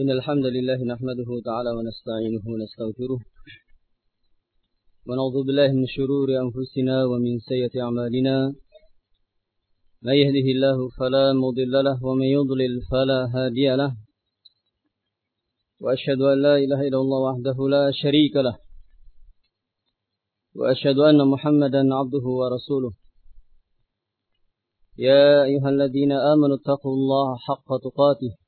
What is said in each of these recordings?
إن الحمد لله نحمده تعالى ونستعينه ونستغفره ونعوذ بالله من شرور أنفسنا ومن سيئة أعمالنا من يهده الله فلا مضل له ومن يضلل فلا هادي له وأشهد أن لا إله إلا الله وحده لا شريك له وأشهد أن محمدا عبده ورسوله يا أيها الذين آمنوا اتقوا الله حق تقاته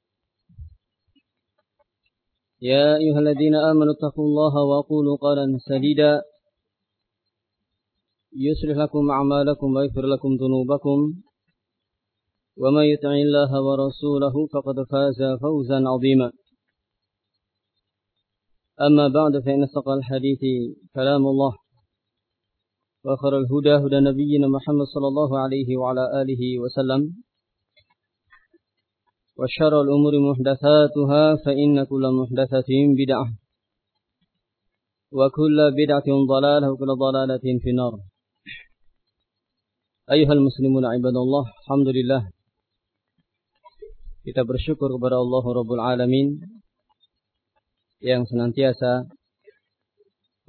يا أيها الذين آمنوا اتقوا الله وقولوا قالا سديدا. يصلح لكم أعمالكم ويغفر لكم ذنوبكم. ومن يطع الله ورسوله فقد فاز فوزا عظيما. أما بعد فإن استقى الحديث كلام الله وآخر الهدى هدى نبينا محمد صلى الله عليه وعلى آله وسلم. وشر الأمور محدثاتها فإن كل محدثة بدعة وكل بدعة ضلالة وكل ضلالة في النار أيها المسلمون عباد الله الحمد لله kita bersyukur kepada Allah Rabbul Alamin yang senantiasa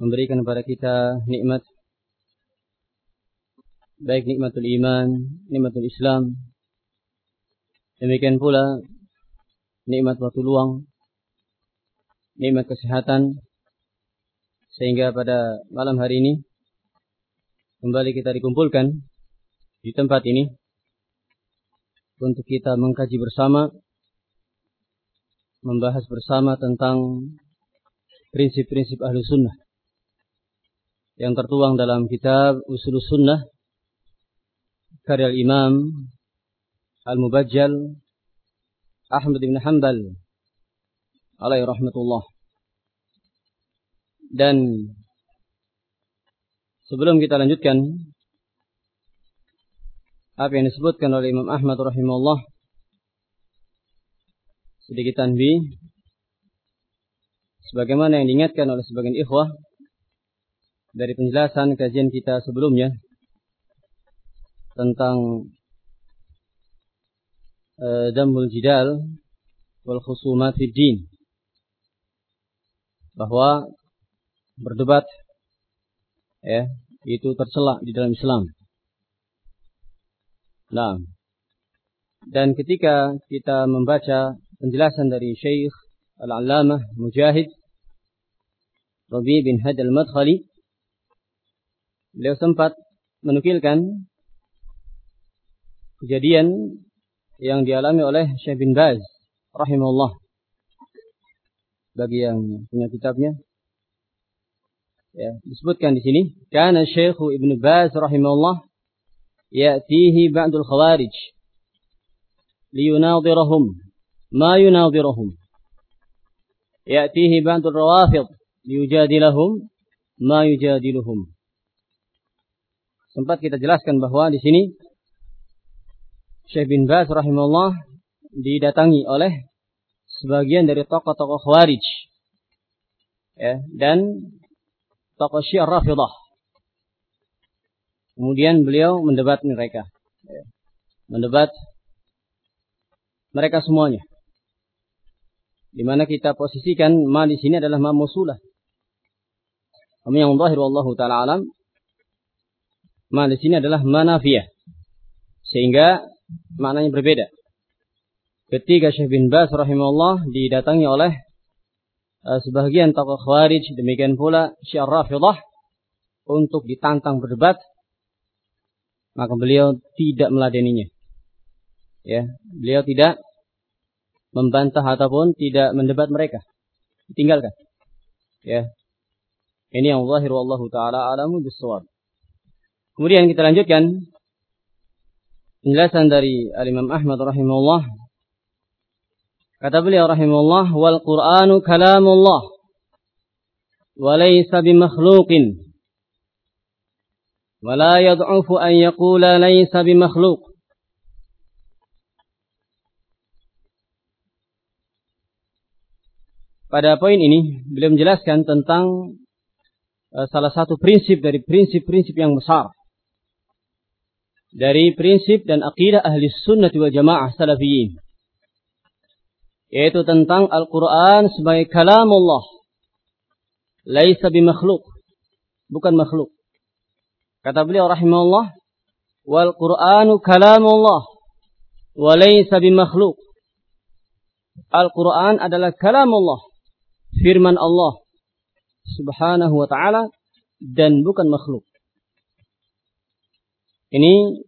memberikan kepada kita nikmat baik nikmatul iman, nikmatul Islam, Demikian pula nikmat waktu luang, nikmat kesehatan, sehingga pada malam hari ini kembali kita dikumpulkan di tempat ini untuk kita mengkaji bersama, membahas bersama tentang prinsip-prinsip ahlu sunnah yang tertuang dalam kitab Usul Sunnah karya Imam Al-Mubajjal Ahmad bin Hanbal alaihi rahmatullah. Dan sebelum kita lanjutkan apa yang disebutkan oleh Imam Ahmad rahimahullah sedikit tanbih sebagaimana yang diingatkan oleh sebagian ikhwah dari penjelasan kajian kita sebelumnya tentang damul jidal wal khusumat fid din bahwa berdebat ya itu tercela di dalam Islam. Nah, dan ketika kita membaca penjelasan dari Syekh Al-Allamah Mujahid Rabi bin Had Al-Madkhali beliau sempat menukilkan kejadian yang dialami oleh Syekh bin Baz rahimahullah. Bagi yang punya kitabnya. Ya, disebutkan di sini karena Syekh Ibn Baz rahimahullah ya'tihi ba'dul khawarij liyunadirahum ma yunadirahum ya'tihi ba'dul rawafid liyujadilahum ma yujadiluhum. Sempat kita jelaskan bahwa di sini Syekh bin Baz rahimahullah didatangi oleh sebagian dari tokoh-tokoh Khawarij ya, dan tokoh Syiah Rafidah. Kemudian beliau mendebat mereka. Ya, mendebat mereka semuanya. Di mana kita posisikan ma di sini adalah ma musulah. Kami yang zahir wallahu taala alam ma di sini adalah manafiyah. Sehingga maknanya berbeda. Ketika Syekh bin Bas rahimahullah didatangi oleh uh, sebagian tokoh Khawarij, demikian pula Syiar Rafidah untuk ditantang berdebat, maka beliau tidak meladeninya. Ya, beliau tidak membantah ataupun tidak mendebat mereka. Ditinggalkan. Ya. Ini yang zahir wallahu taala alamu bisawab. Kemudian kita lanjutkan penjelasan dari Al-Imam Ahmad rahimahullah. Kata beliau rahimahullah, wal Qur'anu kalamullah. وليس بمخلوق ولا يضعف أن يقول ليس بمخلوق Pada poin ini, beliau menjelaskan tentang uh, salah satu prinsip dari prinsip-prinsip yang besar. dari prinsip dan akidah ahli sunnah wal jamaah salafiyin. Yaitu tentang Al-Quran sebagai kalam Allah. Laisa bimakhluk. Bukan makhluk. Kata beliau rahimahullah. Wal Quranu kalamullah. Wa laisa bimakhluk. Al-Quran adalah kalamullah firman Allah Subhanahu wa taala dan bukan makhluk. Ini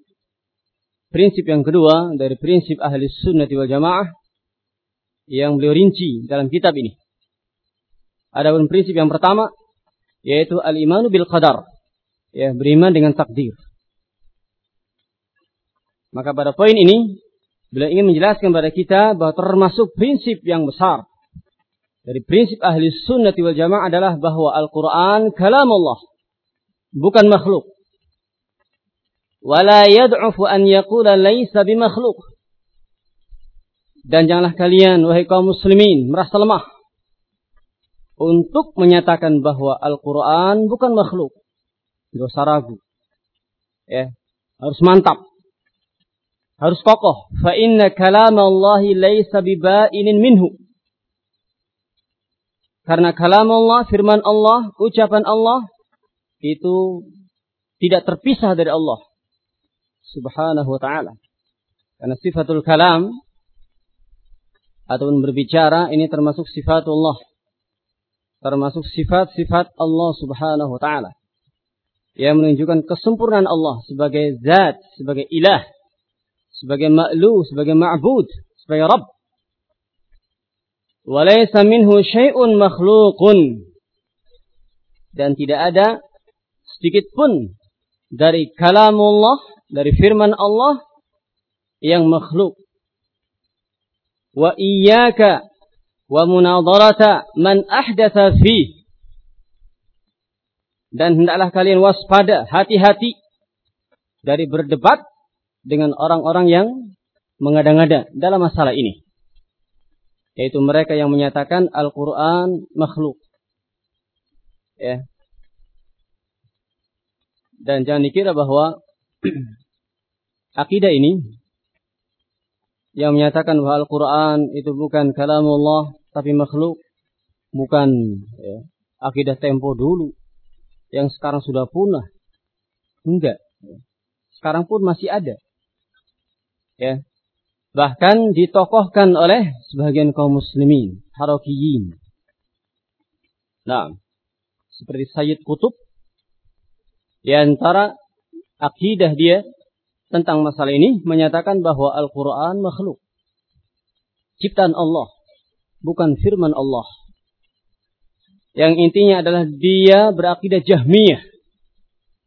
prinsip yang kedua dari prinsip ahli sunnah wal jamaah yang beliau rinci dalam kitab ini. Adapun prinsip yang pertama yaitu al-imanu bil qadar. Ya, beriman dengan takdir. Maka pada poin ini beliau ingin menjelaskan kepada kita bahwa termasuk prinsip yang besar dari prinsip ahli sunnati wal jamaah adalah bahwa Al-Quran kalam Allah. Bukan makhluk. Wala yad'ufu an yakula laysa bimakhluk. Dan janganlah kalian, wahai kaum muslimin, merasa lemah. Untuk menyatakan bahwa Al-Quran bukan makhluk. Tidak usah ragu. Ya, harus mantap. Harus kokoh. Fa inna kalam Allahi laysa biba'inin minhu karena kalam Allah, firman Allah, ucapan Allah itu tidak terpisah dari Allah Subhanahu wa taala. Karena sifatul kalam ataupun berbicara ini termasuk sifatullah. Termasuk sifat-sifat Allah Subhanahu wa taala. Yang menunjukkan kesempurnaan Allah sebagai zat, sebagai ilah, sebagai maklu, sebagai ma'bud, sebagai Rabb. Walaysa minhu syai'un makhlukun. Dan tidak ada sedikit pun dari kalamullah, dari firman Allah yang makhluk. Wa iyyaka wa munadarata man ahdatha fi. Dan hendaklah kalian waspada, hati-hati dari berdebat dengan orang-orang yang mengada-ngada dalam masalah ini yaitu mereka yang menyatakan Al-Qur'an makhluk. Ya. Dan jangan dikira bahwa akidah ini yang menyatakan bahwa Al-Qur'an itu bukan kalamullah tapi makhluk, bukan ya, akidah tempo dulu yang sekarang sudah punah. Enggak. Sekarang pun masih ada. Ya, bahkan ditokohkan oleh sebagian kaum muslimin, harakiyin. Nah, seperti Sayyid Kutub, di antara akidah dia tentang masalah ini menyatakan bahwa Al-Quran makhluk. Ciptaan Allah, bukan firman Allah. Yang intinya adalah dia berakidah jahmiyah.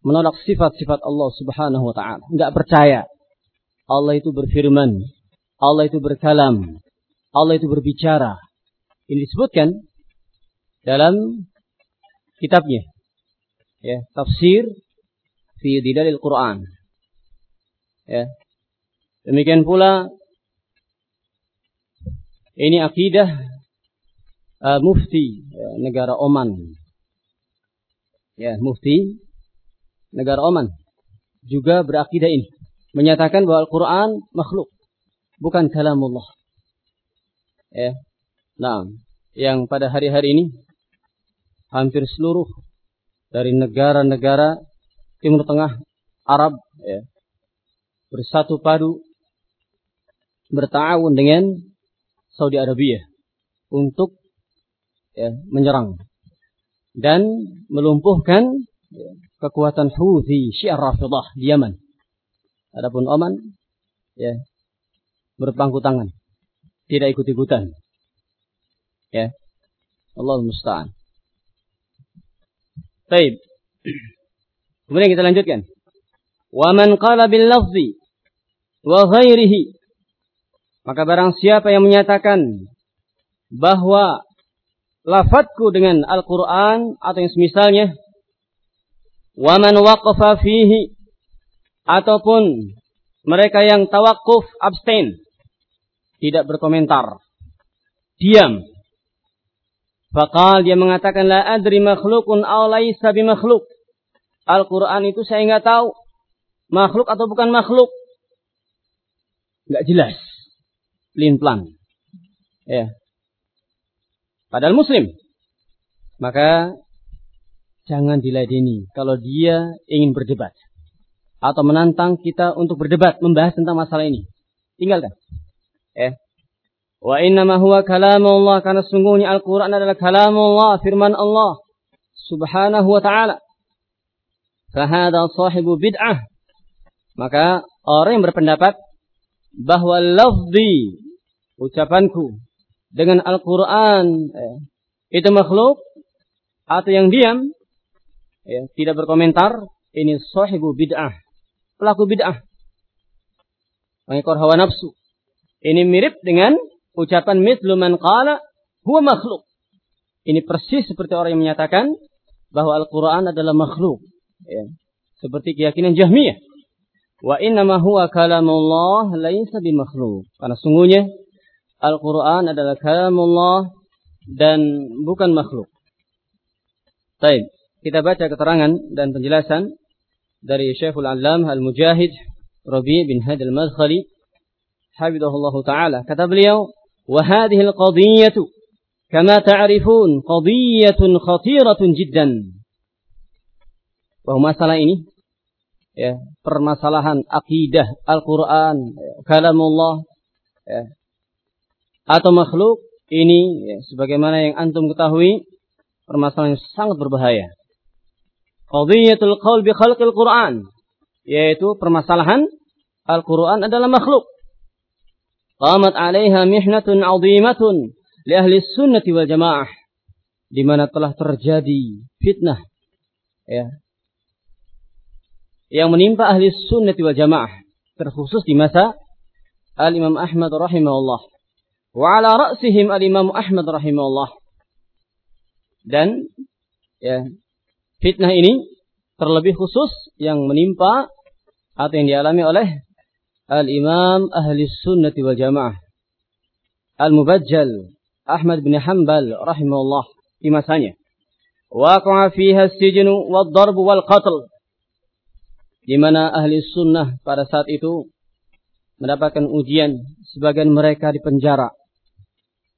Menolak sifat-sifat Allah subhanahu wa ta'ala. Enggak percaya. Allah itu berfirman. Allah itu berkalam. Allah itu berbicara. Ini disebutkan dalam kitabnya. Ya, tafsir fi didalil Quran. Ya. Demikian pula ini akidah uh, mufti ya, negara Oman. Ya, mufti negara Oman juga berakidah ini menyatakan bahwa Al-Qur'an makhluk bukan kalamullah. Ya. Nah, yang pada hari-hari ini hampir seluruh dari negara-negara Timur Tengah Arab ya, bersatu padu bertawun dengan Saudi Arabia untuk ya, menyerang dan melumpuhkan ya, kekuatan Houthi Syiah Rafidah di Yaman. Adapun Oman ya berpangku tangan. Tidak ikut-ikutan. Ya. Allah musta'an. Baik. Kemudian kita lanjutkan. Wa man qala bil lafzi wa ghairihi. Maka barang siapa yang menyatakan bahwa lafadku dengan Al-Quran atau yang semisalnya. Waman waqafa fihi. Ataupun mereka yang tawakuf abstain. Tidak berkomentar. Diam. Fakal dia mengatakan la adri makhlukun aw laisa makhluk. Al-Quran itu saya nggak tahu. Makhluk atau bukan makhluk. Nggak jelas. Lin plan. Ya. Padahal muslim. Maka jangan diladeni kalau dia ingin berdebat atau menantang kita untuk berdebat membahas tentang masalah ini. Tinggalkan. Eh. Wa inna ma huwa kalamullah karena sungguhnya Al-Qur'an adalah kalamullah, firman Allah Subhanahu wa taala. Fahada sahibu bid'ah. Maka orang yang berpendapat bahwa lafzi ucapanku dengan Al-Quran eh, itu makhluk atau yang diam ya, tidak berkomentar ini sahibu bid'ah. Pelaku bid'ah. Mengekor hawa nafsu. Ini mirip dengan ucapan mislu man qala huwa makhluk. Ini persis seperti orang yang menyatakan bahwa Al-Quran adalah makhluk ya. seperti keyakinan Jahmiyah wa inna ma huwa kalamullah laisa bimakhluk karena sungguhnya Al-Quran adalah kalamullah dan bukan makhluk. Baik, kita baca keterangan dan penjelasan dari Syekhul Alam Al-Mujahid Rabi bin Hadi Al-Madkhali Habibullah Ta'ala. Kata beliau, وهذه القضية كما تعرفون قضية خطيرة جدا. Bahwa masalah ini ya, permasalahan akidah Al-Quran, kalamullah, ya, atau makhluk ini ya, sebagaimana yang antum ketahui permasalahan yang sangat berbahaya. Qadhiyatul qaul bi khalqil Qur'an yaitu permasalahan Al-Qur'an adalah makhluk. Qamat 'alaiha mihnatun 'azimatun li ahli sunnati wal jamaah di mana telah terjadi fitnah ya yang menimpa ahli sunnati wal jamaah terkhusus di masa Al-Imam Ahmad rahimahullah Wa ala ra'sihim al-Imam Ahmad rahimahullah. Dan ya, fitnah ini terlebih khusus yang menimpa atau yang dialami oleh al-Imam Ahli Sunnah wal Jamaah. Al-Mubajjal Ahmad bin Hanbal rahimahullah di masanya. Waqa'a fiha sijnu wad darb wal qatl. Di mana ahli sunnah pada saat itu mendapatkan ujian sebagian mereka di penjara.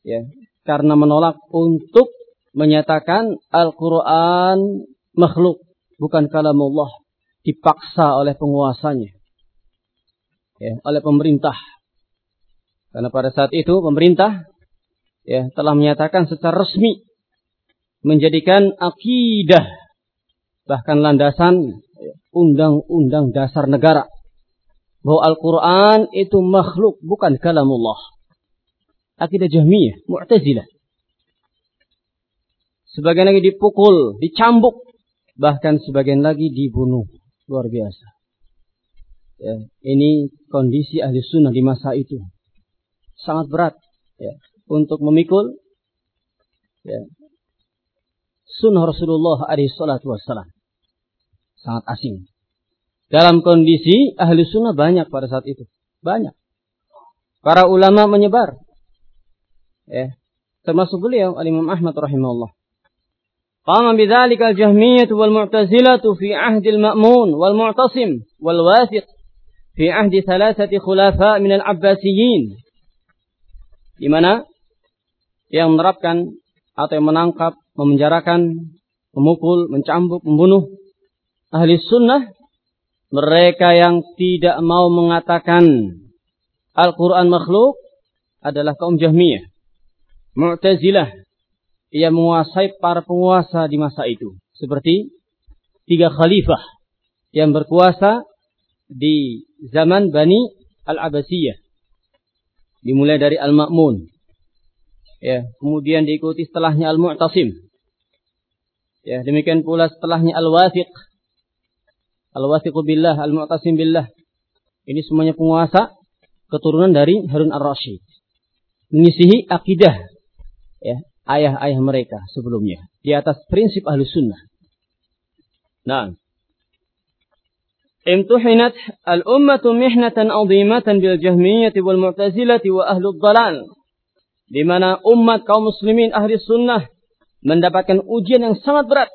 Ya karena menolak untuk menyatakan Al-Qur'an makhluk bukan kalamullah dipaksa oleh penguasanya. Ya oleh pemerintah. Karena pada saat itu pemerintah ya telah menyatakan secara resmi menjadikan akidah bahkan landasan undang-undang dasar negara bahwa Al-Quran itu makhluk bukan kalamullah. Akidah Jahmiyah, Mu'tazilah. Sebagian lagi dipukul, dicambuk, bahkan sebagian lagi dibunuh. Luar biasa. Ya, ini kondisi ahli sunnah di masa itu. Sangat berat ya, untuk memikul ya, sunnah Rasulullah alaihi salatu wassalam. Sangat asing. Dalam kondisi ahli sunnah banyak pada saat itu. Banyak. Para ulama menyebar. Ya. Termasuk beliau, Al-Imam Ahmad rahimahullah. Qama bidzalika al-jahmiyah wal mu'tazilah fi ahdi al-ma'mun wal mu'tasim wal wathiq fi ahdi thalathati khulafa min al-abbasiyyin. Di mana yang menerapkan atau yang menangkap, memenjarakan, memukul, mencambuk, membunuh ahli sunnah mereka yang tidak mau mengatakan Al-Quran makhluk adalah kaum Jahmiyah. Mu'tazilah. Ia menguasai para penguasa di masa itu. Seperti tiga khalifah yang berkuasa di zaman Bani Al-Abbasiyah. Dimulai dari Al-Ma'mun. Ya, kemudian diikuti setelahnya Al-Mu'tasim. Ya, demikian pula setelahnya Al-Wathiq Al-Wathiqu billah, Al-Mu'tasim billah. Ini semuanya penguasa keturunan dari Harun ar-Rasyid. Mengisihi akidah. Ya, ayah-ayah mereka sebelumnya. Di atas prinsip ahlu sunnah. Nah. امتحنت الأمة محنة عظيمة بالجهمية والمعتزلة وأهل الضلال di mana umat kaum muslimin ahli sunnah mendapatkan ujian yang sangat berat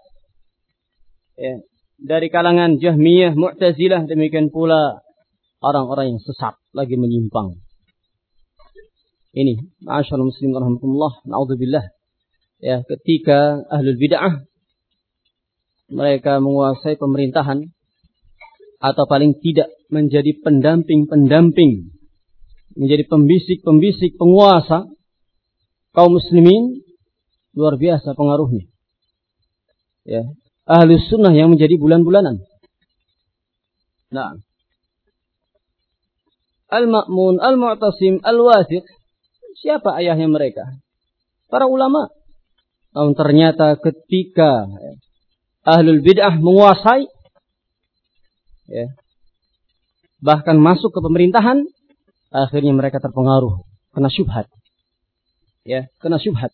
ya, dari kalangan Jahmiyah, Mu'tazilah, demikian pula orang-orang yang sesat lagi menyimpang. Ini, ma'asyarul muslim rahmatullah, na'udzubillah. Ya, ketika ahlul bid'ah mereka menguasai pemerintahan atau paling tidak menjadi pendamping-pendamping, menjadi pembisik-pembisik penguasa kaum muslimin luar biasa pengaruhnya. Ya, ahli sunnah yang menjadi bulan-bulanan. Nah, Al-Ma'mun, Al-Mu'tasim, Al-Wathiq, siapa ayahnya mereka? Para ulama. Namun ternyata ketika ahlul bid'ah menguasai ya, bahkan masuk ke pemerintahan akhirnya mereka terpengaruh kena syubhat ya kena syubhat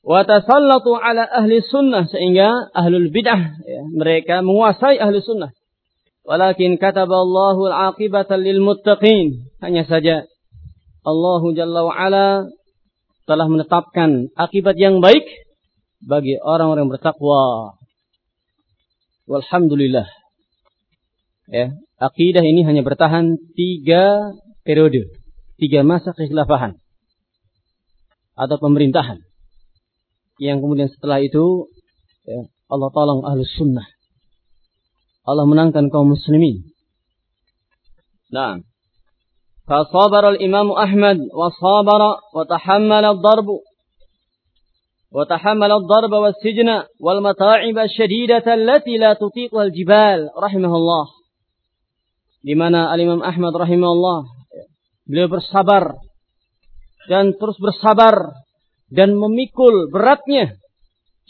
wa tasallatu ala ahli sunnah sehingga ahlul bid'ah ya, mereka menguasai ahli sunnah walakin kataballahu al-aqibata lil muttaqin hanya saja Allah Jalla wa ala telah menetapkan akibat yang baik bagi orang-orang bertakwa. Walhamdulillah. Ya, akidah ini hanya bertahan tiga periode, tiga masa kekhilafahan atau pemerintahan Yang kemudian setelah itu ya, Allah tolong ahlus sunnah. Allah menangkan kaum muslimin. Nah, فصبر الإمام أحمد وصابر وتحمل الضرب وتحمل الضرب والسجن والمتاعب الشديدة التي لا تطيقها الجبال رحمه الله di mana Al-Imam Ahmad rahimahullah beliau bersabar dan terus bersabar dan memikul beratnya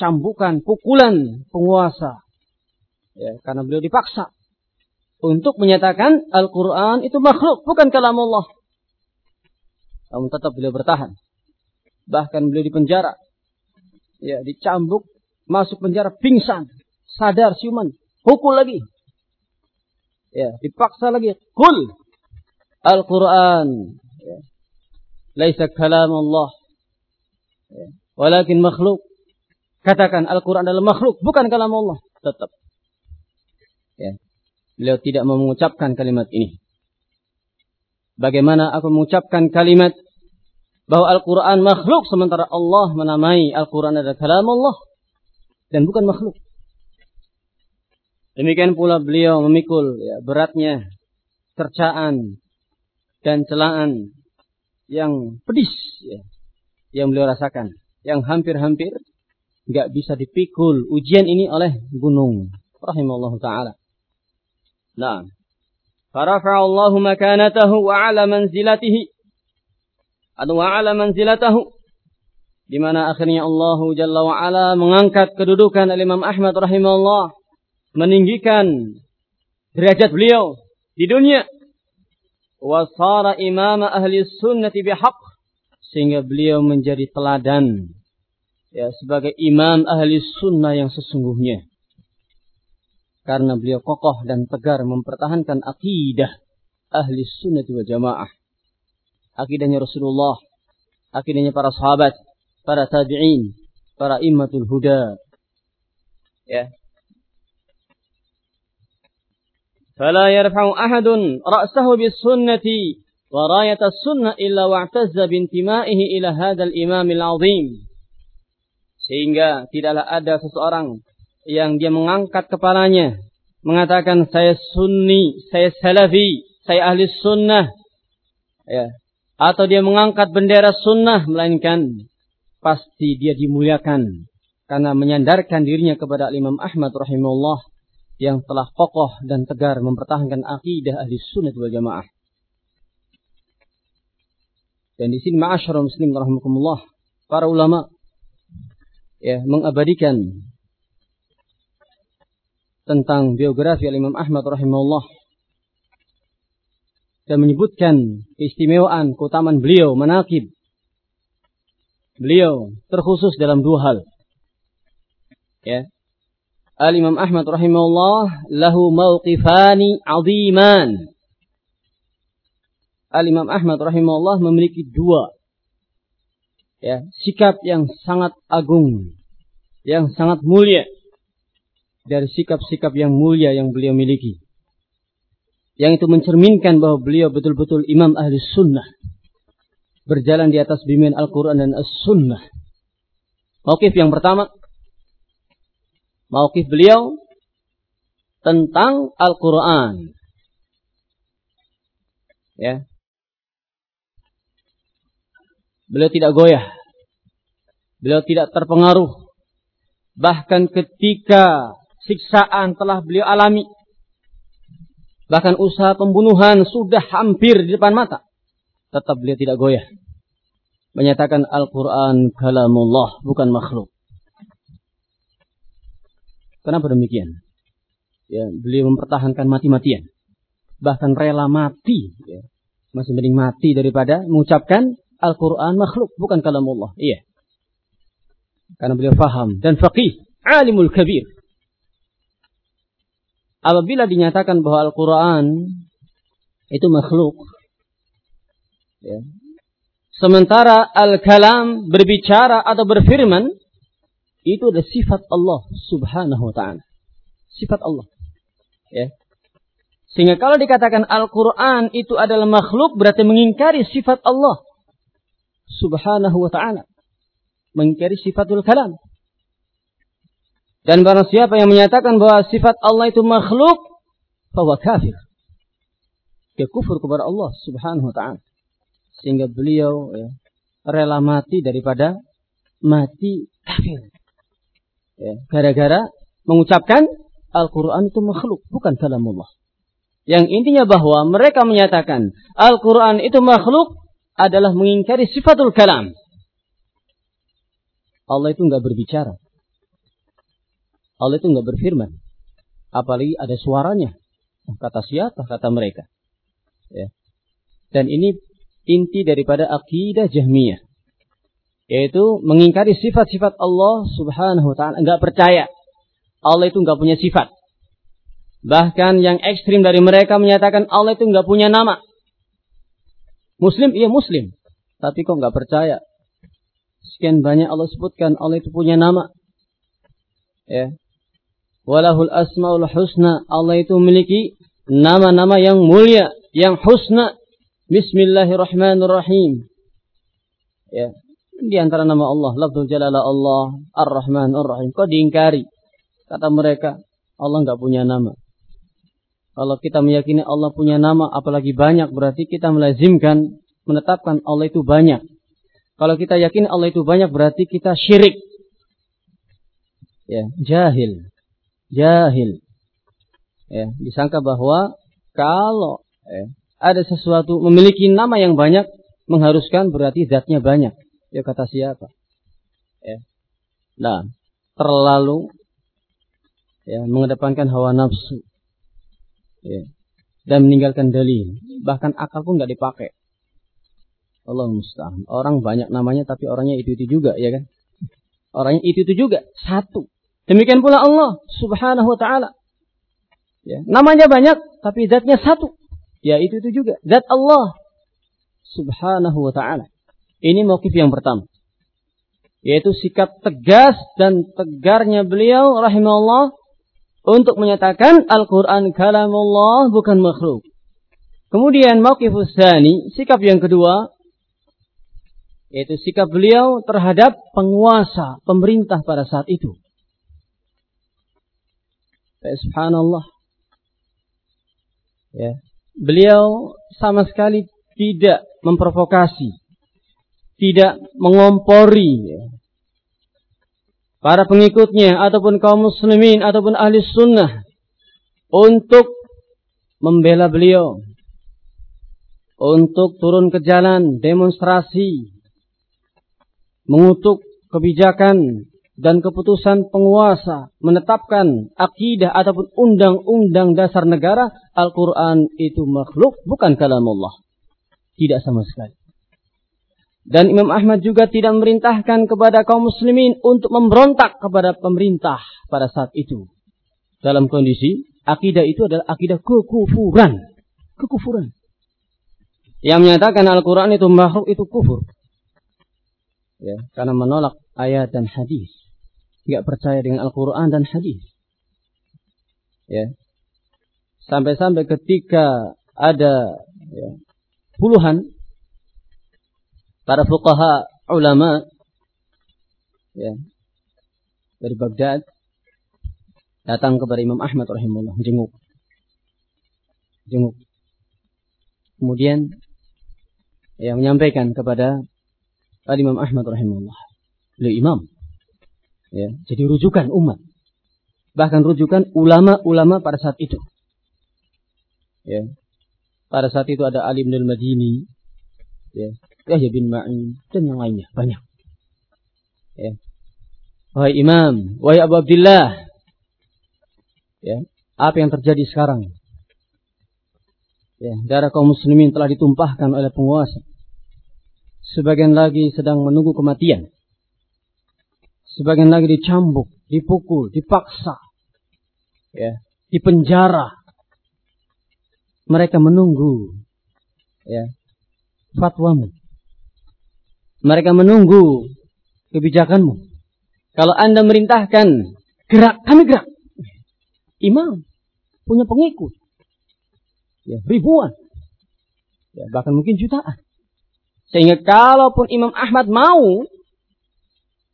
cambukan pukulan penguasa ya karena beliau dipaksa untuk menyatakan Al-Quran itu makhluk bukan kalam Allah namun tetap beliau bertahan bahkan beliau dipenjara ya dicambuk, masuk penjara, pingsan, sadar siuman, pukul lagi. Ya, dipaksa lagi, kul Al-Quran. Ya. Laisa kalam Allah. Walakin makhluk. Katakan Al-Quran adalah makhluk, bukan kalam Allah. Tetap. Ya. Beliau tidak mengucapkan kalimat ini. Bagaimana aku mengucapkan kalimat bahwa Al-Quran makhluk sementara Allah menamai Al-Quran adalah kalam Allah dan bukan makhluk. Demikian pula beliau memikul ya, beratnya cercaan dan celaan yang pedis ya, yang beliau rasakan, yang hampir-hampir nggak bisa dipikul ujian ini oleh gunung. Rahimallahu taala. Nah, farafa'allahu makanatahu wa ala manzilatihi. Atau wa'ala manzilatahu. Di mana akhirnya Allah Jalla wa ala mengangkat kedudukan Imam Ahmad rahimahullah. Meninggikan derajat beliau di dunia. Wasara imam ahli sunnati bihaq sehingga beliau menjadi teladan ya sebagai imam ahli sunnah yang sesungguhnya karena beliau kokoh dan tegar mempertahankan akidah ahli sunnati wal jamaah akidahnya Rasulullah, akidahnya para sahabat, para tabi'in, para immatul huda. Ya. فلا يرفع أحد رأسه بالسنة وراية السنة إلا واعتز بانتمائه إلى هذا الإمام العظيم sehingga tidaklah ada seseorang yang dia mengangkat kepalanya mengatakan saya sunni, saya salafi, saya ahli sunnah ya atau dia mengangkat bendera sunnah melainkan pasti dia dimuliakan karena menyandarkan dirinya kepada Imam Ahmad rahimahullah yang telah kokoh dan tegar mempertahankan akidah ahli sunnah wal jamaah. Dan di sini ma'asyarul muslim rahimakumullah para ulama ya mengabadikan tentang biografi Imam Ahmad rahimahullah dan menyebutkan keistimewaan keutamaan beliau manakib beliau terkhusus dalam dua hal. Ya. Al-Imam Ahmad rahimahullah lahu mauqifani aziman. Al-Imam Ahmad rahimahullah memiliki dua ya, sikap yang sangat agung, yang sangat mulia dari sikap-sikap yang mulia yang beliau miliki. Yang itu mencerminkan bahwa beliau betul-betul imam ahli sunnah berjalan di atas bimbingan Al-Quran dan As-Sunnah. Mauqif yang pertama, mauqif beliau tentang Al-Quran. Ya. Beliau tidak goyah. Beliau tidak terpengaruh. Bahkan ketika siksaan telah beliau alami. Bahkan usaha pembunuhan sudah hampir di depan mata tetap beliau tidak goyah. Menyatakan Al-Quran kalamullah, bukan makhluk. Kenapa demikian? Ya, beliau mempertahankan mati-matian. Bahkan rela mati. Ya. Masih mending mati daripada mengucapkan Al-Quran makhluk, bukan kalamullah. Iya. Karena beliau faham dan faqih, alimul kabir. Apabila dinyatakan bahwa Al-Quran itu makhluk, Ya. Sementara al-kalam berbicara atau berfirman itu adalah sifat Allah Subhanahu wa taala. Sifat Allah. Ya. Sehingga kalau dikatakan Al-Qur'an itu adalah makhluk berarti mengingkari sifat Allah Subhanahu wa taala. Mengingkari sifatul kalam. Dan barang siapa yang menyatakan bahwa sifat Allah itu makhluk, bahwa kafir. Dia kufur kepada Allah Subhanahu wa taala sehingga beliau ya, rela mati daripada mati kafir. Ya, gara-gara mengucapkan Al-Quran itu makhluk, bukan kalamullah. Yang intinya bahwa mereka menyatakan Al-Quran itu makhluk adalah mengingkari sifatul kalam. Allah itu nggak berbicara. Allah itu nggak berfirman. Apalagi ada suaranya. Kata siapa? Kata mereka. Ya. Dan ini inti daripada akidah Jahmiyah. Yaitu mengingkari sifat-sifat Allah subhanahu wa ta'ala. Enggak percaya. Allah itu enggak punya sifat. Bahkan yang ekstrim dari mereka menyatakan Allah itu enggak punya nama. Muslim, iya Muslim. Tapi kok enggak percaya. Sekian banyak Allah sebutkan Allah itu punya nama. Ya. Walahul asmaul husna. Allah itu memiliki nama-nama yang mulia, yang husna, Bismillahirrahmanirrahim. Ya, di antara nama Allah, lafzul jalala Allah, Ar-Rahman Ar-Rahim. Kok diingkari? Kata mereka, Allah nggak punya nama. Kalau kita meyakini Allah punya nama, apalagi banyak, berarti kita melazimkan, menetapkan Allah itu banyak. Kalau kita yakin Allah itu banyak, berarti kita syirik. Ya, jahil. Jahil. Ya, disangka bahwa kalau ya, ada sesuatu memiliki nama yang banyak mengharuskan berarti zatnya banyak. Ya kata siapa? Ya. Nah, terlalu ya mengedepankan hawa nafsu. Ya. Dan meninggalkan dalil. Bahkan akal pun nggak dipakai. Allah mustahil. Orang banyak namanya tapi orangnya itu-itu juga, ya kan? Orangnya itu-itu juga. Satu. Demikian pula Allah subhanahu wa ta'ala. Ya. Namanya banyak tapi zatnya satu. Ya itu itu juga. Zat Allah subhanahu wa ta'ala. Ini motif yang pertama. Yaitu sikap tegas dan tegarnya beliau rahimahullah untuk menyatakan Al-Quran kalamullah bukan makhluk. Kemudian mauqif usani, sikap yang kedua yaitu sikap beliau terhadap penguasa pemerintah pada saat itu. Subhanallah. Ya beliau sama sekali tidak memprovokasi, tidak mengompori ya. Para pengikutnya ataupun kaum muslimin ataupun ahli sunnah untuk membela beliau, untuk turun ke jalan demonstrasi, mengutuk kebijakan dan keputusan penguasa menetapkan akidah ataupun undang-undang dasar negara, Al-Quran itu makhluk, bukan kalam Allah. Tidak sama sekali. Dan Imam Ahmad juga tidak memerintahkan kepada kaum muslimin untuk memberontak kepada pemerintah pada saat itu. Dalam kondisi akidah itu adalah akidah kekufuran. Kekufuran. Yang menyatakan Al-Quran itu makhluk itu kufur. Ya, karena menolak ayat dan hadis. Tidak percaya dengan Al-Quran dan hadis. Ya. Sampai-sampai ketika ada ya, puluhan para fuqaha ulama ya dari Baghdad datang kepada Imam Ahmad rahimahullah jenguk. Jenguk. Kemudian yang menyampaikan kepada Al Imam Ahmad rahimahullah. Beliau imam. Ya jadi rujukan umat. Bahkan rujukan ulama-ulama pada saat itu. Ya pada saat itu ada Ali bin Al-Madini ya Yahya bin Ma'in dan yang lainnya banyak. Ya. Wahai Imam, wahai Abu Abdullah. Ya, apa yang terjadi sekarang? Ya, darah kaum muslimin telah ditumpahkan oleh penguasa. Sebagian lagi sedang menunggu kematian. Sebagian lagi dicambuk, dipukul, dipaksa. Ya, dipenjara. Mereka menunggu ya, fatwamu. Mereka menunggu kebijakanmu. Kalau Anda merintahkan, gerak, kami gerak. Imam punya pengikut. Ya, ribuan. Ya, bahkan mungkin jutaan. Sehingga kalaupun Imam Ahmad mau,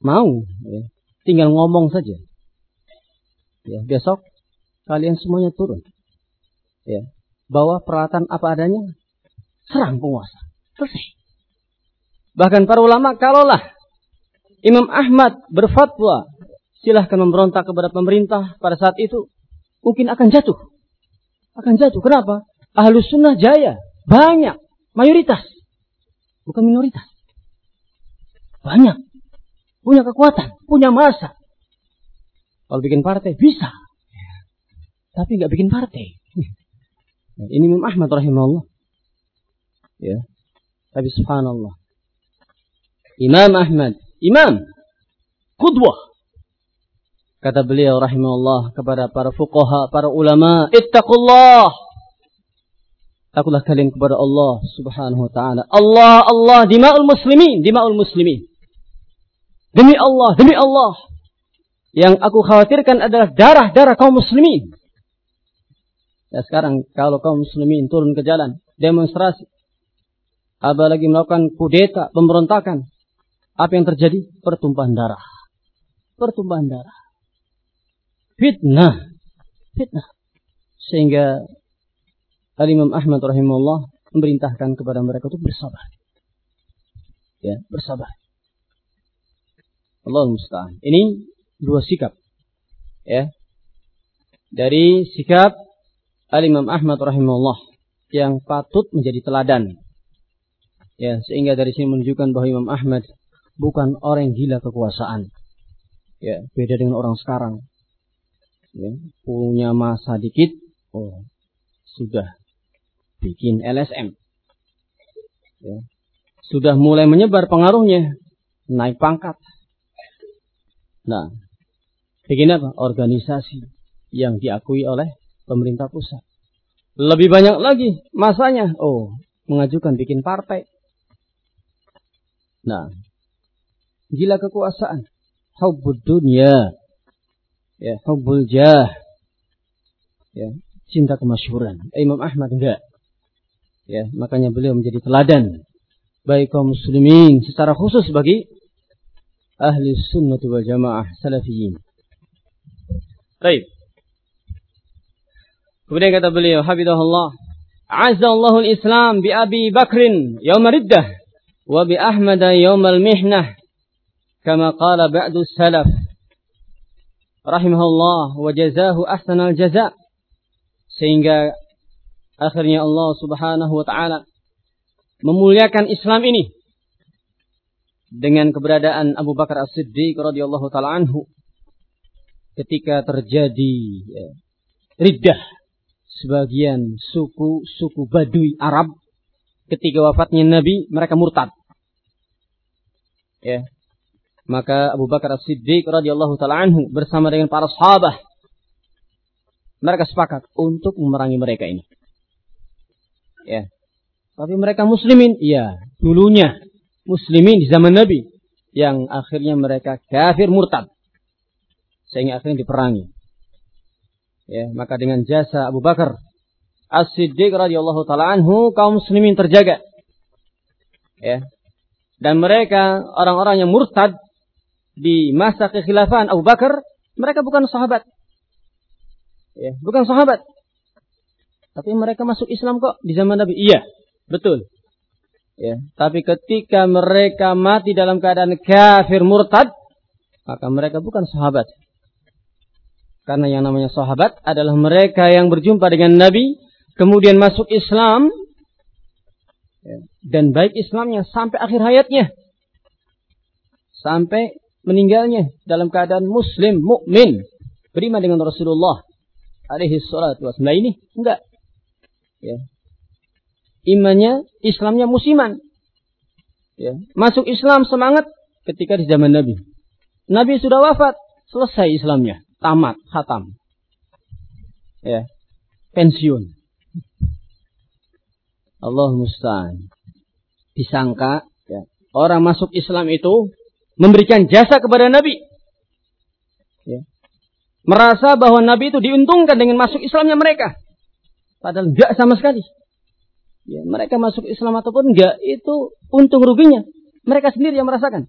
mau, ya, tinggal ngomong saja. Ya, besok kalian semuanya turun. Ya, bawa peralatan apa adanya, serang penguasa. Selesai. Bahkan para ulama kalaulah Imam Ahmad berfatwa silahkan memberontak kepada pemerintah pada saat itu mungkin akan jatuh. Akan jatuh. Kenapa? Ahlus sunnah jaya. Banyak. Mayoritas. Bukan minoritas. Banyak. Punya kekuatan. Punya masa. Kalau bikin partai bisa. Tapi nggak bikin partai. Ini Imam Ahmad rahimahullah. Ya. Tapi subhanallah. Imam Ahmad, imam, kudwah. Kata beliau rahimahullah kepada para fuqaha, para ulama, ittaqullah. Takutlah kalian kepada Allah subhanahu wa ta'ala. Allah, Allah, dima'ul muslimin, dima'ul muslimin. Demi Allah, demi Allah. Yang aku khawatirkan adalah darah-darah kaum muslimin. Ya sekarang kalau kaum muslimin turun ke jalan, demonstrasi. Apalagi melakukan kudeta, pemberontakan. Apa yang terjadi? Pertumpahan darah. Pertumpahan darah. Fitnah. Fitnah. Sehingga Al-Imam Ahmad rahimahullah memerintahkan kepada mereka untuk bersabar. Ya, bersabar. Allah musta'an. Ini dua sikap. Ya. Dari sikap Al-Imam Ahmad rahimahullah yang patut menjadi teladan. Ya, sehingga dari sini menunjukkan bahwa Imam Ahmad bukan orang yang gila kekuasaan. Ya, beda dengan orang sekarang. Ya, punya masa dikit, oh, sudah bikin LSM. Ya, sudah mulai menyebar pengaruhnya, naik pangkat. Nah, bikin apa? Organisasi yang diakui oleh pemerintah pusat. Lebih banyak lagi masanya, oh, mengajukan bikin partai. Nah, Gila kekuasaan. Hubbud dunia. Ya, hubbul jah. Ya, cinta kemasyhuran. Imam Ahmad enggak. Ya, makanya beliau menjadi teladan baik kaum muslimin secara khusus bagi ahli sunnah wal jamaah salafiyin. Baik. Kemudian kata beliau, Habibullah, Azza Allahul Islam bi Abi Bakrin yawm riddah wa bi Ahmad yawm al-mihnah كما قال بعد السلف رحمه الله وجزاه أحسن الجزاء sehingga akhirnya Allah Subhanahu wa taala memuliakan Islam ini dengan keberadaan Abu Bakar As-Siddiq radhiyallahu taala anhu ketika terjadi ya, riddah sebagian suku suku Badui Arab ketika wafatnya Nabi mereka murtad Ya. maka Abu Bakar As-Siddiq radhiyallahu taala anhu bersama dengan para sahabat mereka sepakat untuk memerangi mereka ini. Ya. Tapi mereka muslimin, iya, dulunya muslimin di zaman Nabi yang akhirnya mereka kafir murtad sehingga akhirnya diperangi. Ya, maka dengan jasa Abu Bakar As-Siddiq radhiyallahu taala anhu kaum muslimin terjaga. Ya. Dan mereka orang-orang yang murtad di masa kekhilafan Abu Bakar, mereka bukan sahabat. Ya, bukan sahabat. Tapi mereka masuk Islam kok di zaman Nabi. Iya, betul. Ya, tapi ketika mereka mati dalam keadaan kafir murtad, maka mereka bukan sahabat. Karena yang namanya sahabat adalah mereka yang berjumpa dengan Nabi, kemudian masuk Islam, ya, dan baik Islamnya sampai akhir hayatnya. Sampai meninggalnya dalam keadaan muslim, mukmin, beriman dengan Rasulullah alaihi salatu wasallam. Nah ini enggak. Ya. Imannya, Islamnya musiman. Ya. Masuk Islam semangat ketika di zaman Nabi. Nabi sudah wafat, selesai Islamnya, tamat, khatam. Ya. Pensiun. Allah musta'an. Disangka ya, orang masuk Islam itu memberikan jasa kepada Nabi. Ya merasa bahwa Nabi itu diuntungkan dengan masuk Islamnya mereka. Padahal enggak sama sekali. Ya, mereka masuk Islam ataupun enggak itu untung ruginya. Mereka sendiri yang merasakan.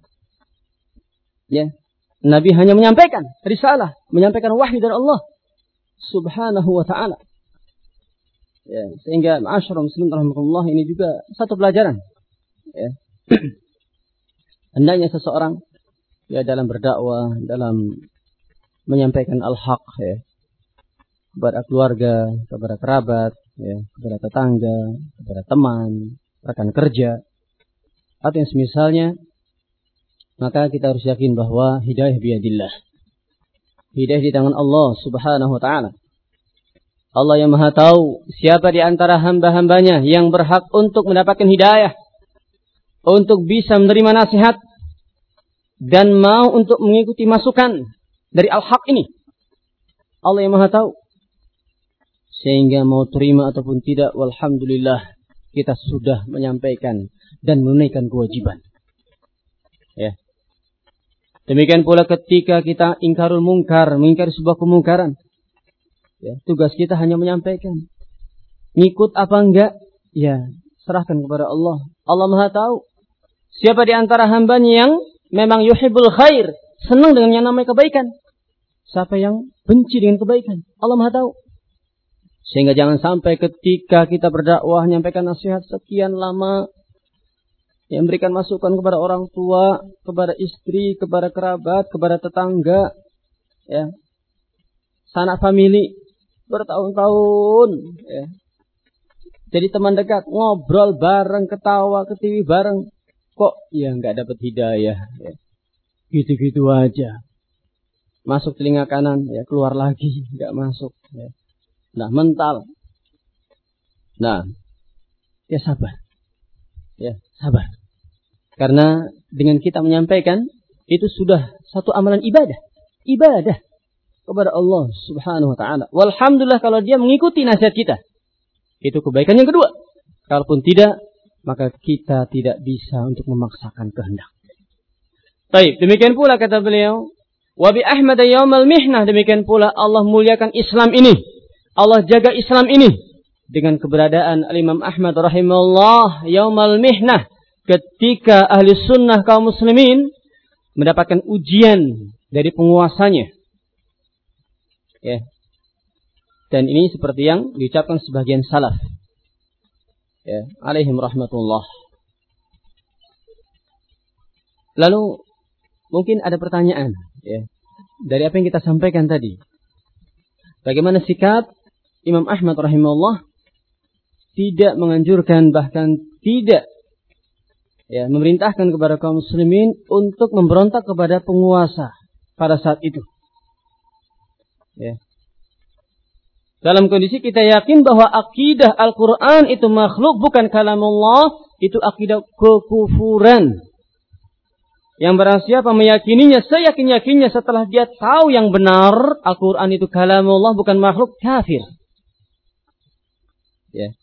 Ya. Nabi hanya menyampaikan risalah, menyampaikan wahyu dari Allah Subhanahu wa taala. Ya, sehingga ma'asyiral muslimin rahimakumullah ini juga satu pelajaran. Ya. Hendaknya seseorang ya dalam berdakwah, dalam menyampaikan al-haq ya kepada keluarga, kepada kerabat, ya, kepada tetangga, kepada teman, rekan kerja, atau yang semisalnya, maka kita harus yakin bahwa hidayah biadillah. Hidayah di tangan Allah subhanahu wa ta'ala. Allah yang maha tahu siapa di antara hamba-hambanya yang berhak untuk mendapatkan hidayah. Untuk bisa menerima nasihat. Dan mau untuk mengikuti masukan dari al-haq ini. Allah yang maha tahu. Sehingga mau terima ataupun tidak, walhamdulillah kita sudah menyampaikan dan menunaikan kewajiban. Ya. Demikian pula ketika kita ingkarul mungkar, mengingkari sebuah kemungkaran. Ya, tugas kita hanya menyampaikan. Ngikut apa enggak? Ya, serahkan kepada Allah. Allah Maha tahu. Siapa di antara hambanya yang memang yuhibbul khair, senang dengan yang namanya kebaikan. Siapa yang benci dengan kebaikan? Allah Maha tahu. Sehingga jangan sampai ketika kita berdakwah menyampaikan nasihat sekian lama yang memberikan masukan kepada orang tua, kepada istri, kepada kerabat, kepada tetangga, ya, sanak famili bertahun-tahun, ya. Jadi teman dekat ngobrol bareng, ketawa, ketiwi bareng, kok ya nggak dapat hidayah, ya. gitu-gitu aja. Masuk telinga kanan ya keluar lagi nggak masuk ya. nah mental. Nah. Ya sabar. Ya sabar. Karena dengan kita menyampaikan itu sudah satu amalan ibadah. Ibadah kepada Allah Subhanahu wa taala. Walhamdulillah kalau dia mengikuti nasihat kita. Itu kebaikan yang kedua. Kalaupun tidak maka kita tidak bisa untuk memaksakan kehendak Baik, demikian pula kata beliau, Wabi Ahmad yaumal mihnah. Demikian pula Allah muliakan Islam ini. Allah jaga Islam ini. Dengan keberadaan Al-Imam Ahmad rahimahullah yaumal mihnah. Ketika ahli sunnah kaum muslimin mendapatkan ujian dari penguasanya. Ya. Dan ini seperti yang diucapkan sebagian salaf. Ya, alaihim rahmatullah. Lalu mungkin ada pertanyaan ya, dari apa yang kita sampaikan tadi. Bagaimana sikap Imam Ahmad rahimahullah tidak menganjurkan bahkan tidak ya memerintahkan kepada kaum muslimin untuk memberontak kepada penguasa pada saat itu. Ya. Dalam kondisi kita yakin bahwa akidah Al-Quran itu makhluk bukan kalam Allah, itu akidah kekufuran. Yang barang siapa meyakininya seyakin-yakinnya setelah dia tahu yang benar Al-Quran itu kalamullah bukan makhluk kafir. Ya.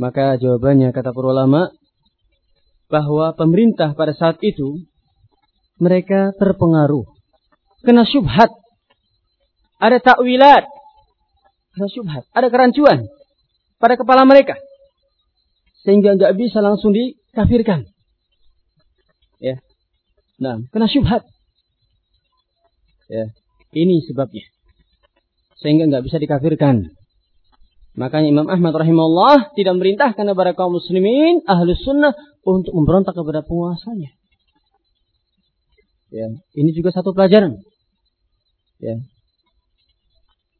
Maka jawabannya kata para ulama bahwa pemerintah pada saat itu mereka terpengaruh kena syubhat. Ada takwilat. Kena syubhat. Ada kerancuan pada kepala mereka. Sehingga nggak bisa langsung dikafirkan. Ya. Nah, kena syubhat. Ya. Ini sebabnya. Sehingga nggak bisa dikafirkan. Makanya Imam Ahmad rahimahullah tidak merintahkan kepada kaum muslimin ahlu sunnah untuk memberontak kepada penguasanya. Ya, ini juga satu pelajaran. Ya.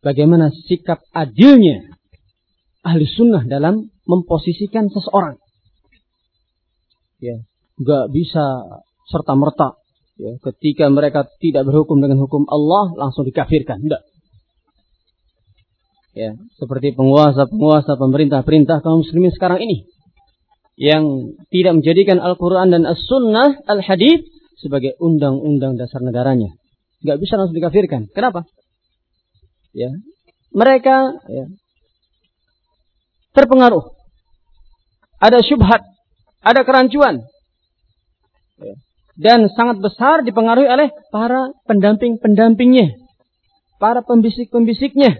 Bagaimana sikap adilnya ahli sunnah dalam memposisikan seseorang. Ya, nggak bisa serta merta ya, ketika mereka tidak berhukum dengan hukum Allah langsung dikafirkan tidak ya seperti penguasa-penguasa pemerintah-perintah kaum muslimin sekarang ini yang tidak menjadikan Al-Quran dan As-Sunnah Al-Hadith sebagai undang-undang dasar negaranya. Nggak bisa langsung dikafirkan. Kenapa? Ya, mereka ya, terpengaruh. Ada syubhat, ada kerancuan. Ya dan sangat besar dipengaruhi oleh para pendamping-pendampingnya, para pembisik-pembisiknya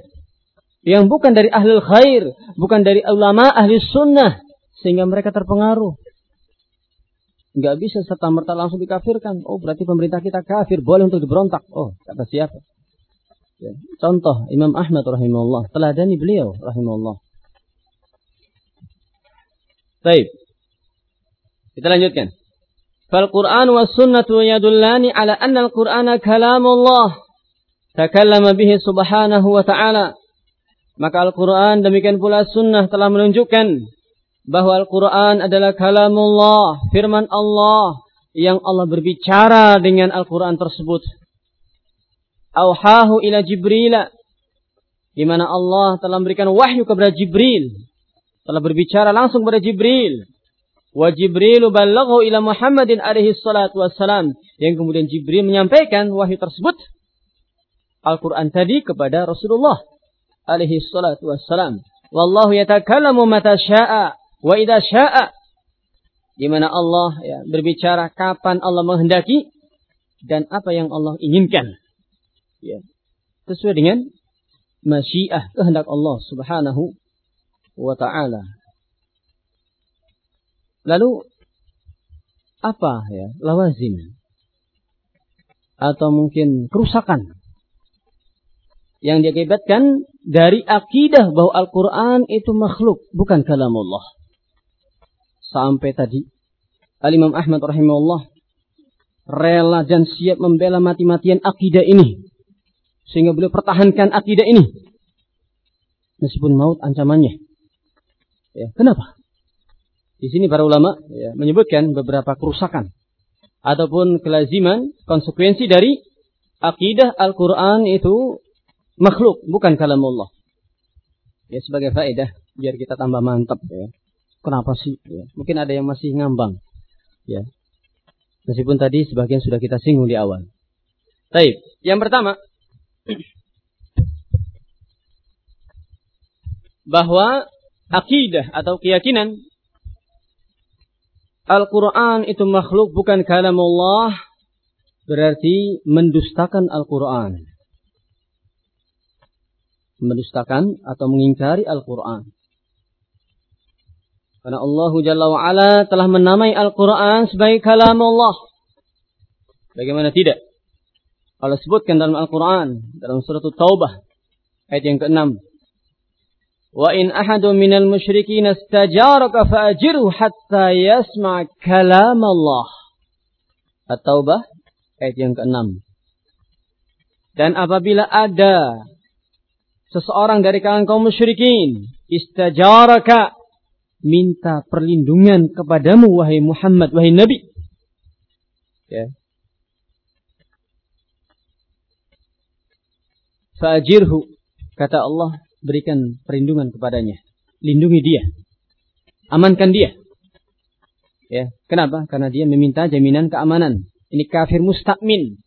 yang bukan dari ahli khair, bukan dari ulama ahli sunnah, sehingga mereka terpengaruh. Nggak bisa serta merta langsung dikafirkan. Oh berarti pemerintah kita kafir, boleh untuk diberontak. Oh kata siapa? Ya. Contoh Imam Ahmad rahimahullah, teladani beliau rahimahullah. Baik. Kita lanjutkan. Fal Quran was sunnatu yadullani ala anna al-Qur'ana kalamullah. Takallama bihi subhanahu wa ta'ala. Maka Al-Quran demikian pula sunnah telah menunjukkan bahwa Al-Quran adalah kalamullah, firman Allah yang Allah berbicara dengan Al-Quran tersebut. Auhahu ila Jibril di mana Allah telah memberikan wahyu kepada Jibril, telah berbicara langsung kepada Jibril Wa Jibril ballaghu ila Muhammadin alaihi salatu wassalam. Yang kemudian Jibril menyampaikan wahyu tersebut. Al-Quran tadi kepada Rasulullah alaihi salatu wassalam. Wallahu yatakallamu mata sya'a wa idha sya'a. Di mana Allah ya, berbicara kapan Allah menghendaki dan apa yang Allah inginkan. Ya. Sesuai dengan masyiah kehendak Allah subhanahu wa ta'ala. Lalu apa ya lawazim atau mungkin kerusakan yang diakibatkan dari akidah bahwa Al-Quran itu makhluk bukan kalam Allah. Sampai tadi Al-Imam Ahmad rahimahullah rela dan siap membela mati-matian akidah ini. Sehingga beliau pertahankan akidah ini. Meskipun maut ancamannya. Ya, kenapa? Di sini para ulama ya, menyebutkan beberapa kerusakan ataupun kelaziman konsekuensi dari akidah Al-Quran itu makhluk bukan kalam Allah. Ya sebagai faedah biar kita tambah mantap ya. Kenapa sih? Ya. Mungkin ada yang masih ngambang. Ya. Meskipun tadi sebagian sudah kita singgung di awal. Baik, yang pertama bahwa akidah atau keyakinan Al-Quran itu makhluk bukan kalam Allah berarti mendustakan Al-Quran. Mendustakan atau mengingkari Al-Quran. Karena Allah Jalla wa'ala telah menamai Al-Quran sebagai kalam Allah. Bagaimana tidak? Allah sebutkan dalam Al-Quran, dalam surat Taubah, ayat yang ke-6. Wa in ahadu minal musyrikin istajaraka fa'ajirhu hatta yasma' kalam Allah. At-Taubah ayat yang ke-6. Dan apabila ada seseorang dari kalangan kaum musyrikin istajaraka minta perlindungan kepadamu wahai Muhammad wahai Nabi. Ya. Fa'ajirhu kata Allah berikan perlindungan kepadanya. Lindungi dia. Amankan dia. Ya, kenapa? Karena dia meminta jaminan keamanan. Ini kafir mustakmin.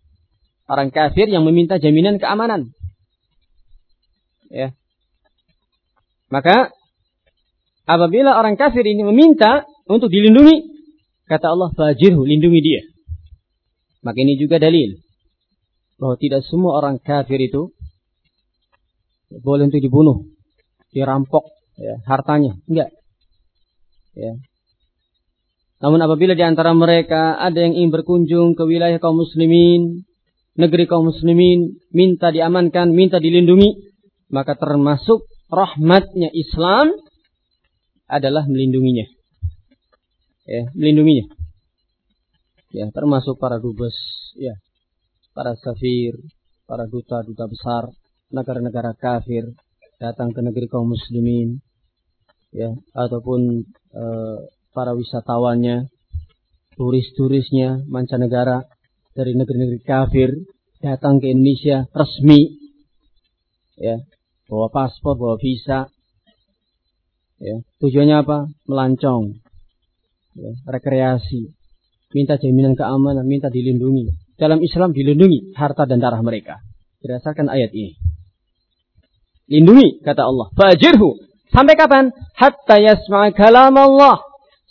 Orang kafir yang meminta jaminan keamanan. Ya. Maka apabila orang kafir ini meminta untuk dilindungi, kata Allah, fajirhu, lindungi dia. Maka ini juga dalil bahwa tidak semua orang kafir itu boleh untuk dibunuh, dirampok ya, hartanya. Enggak. Ya. Namun apabila di antara mereka ada yang ingin berkunjung ke wilayah kaum muslimin, negeri kaum muslimin, minta diamankan, minta dilindungi, maka termasuk rahmatnya Islam adalah melindunginya. Ya, melindunginya. Ya, termasuk para dubes, ya, para safir, para duta-duta besar, negara-negara kafir datang ke negeri kaum muslimin, ya, ataupun uh, para wisatawannya, turis-turisnya, mancanegara dari negeri-negeri kafir datang ke Indonesia resmi, ya, bawa paspor, bawa visa, ya, tujuannya apa? Melancong, ya, rekreasi, minta jaminan keamanan, minta dilindungi. Dalam Islam dilindungi harta dan darah mereka berdasarkan ayat ini. Lindungi kata Allah. Fajirhu Sampai kapan? Hatta yasma' kalam Allah.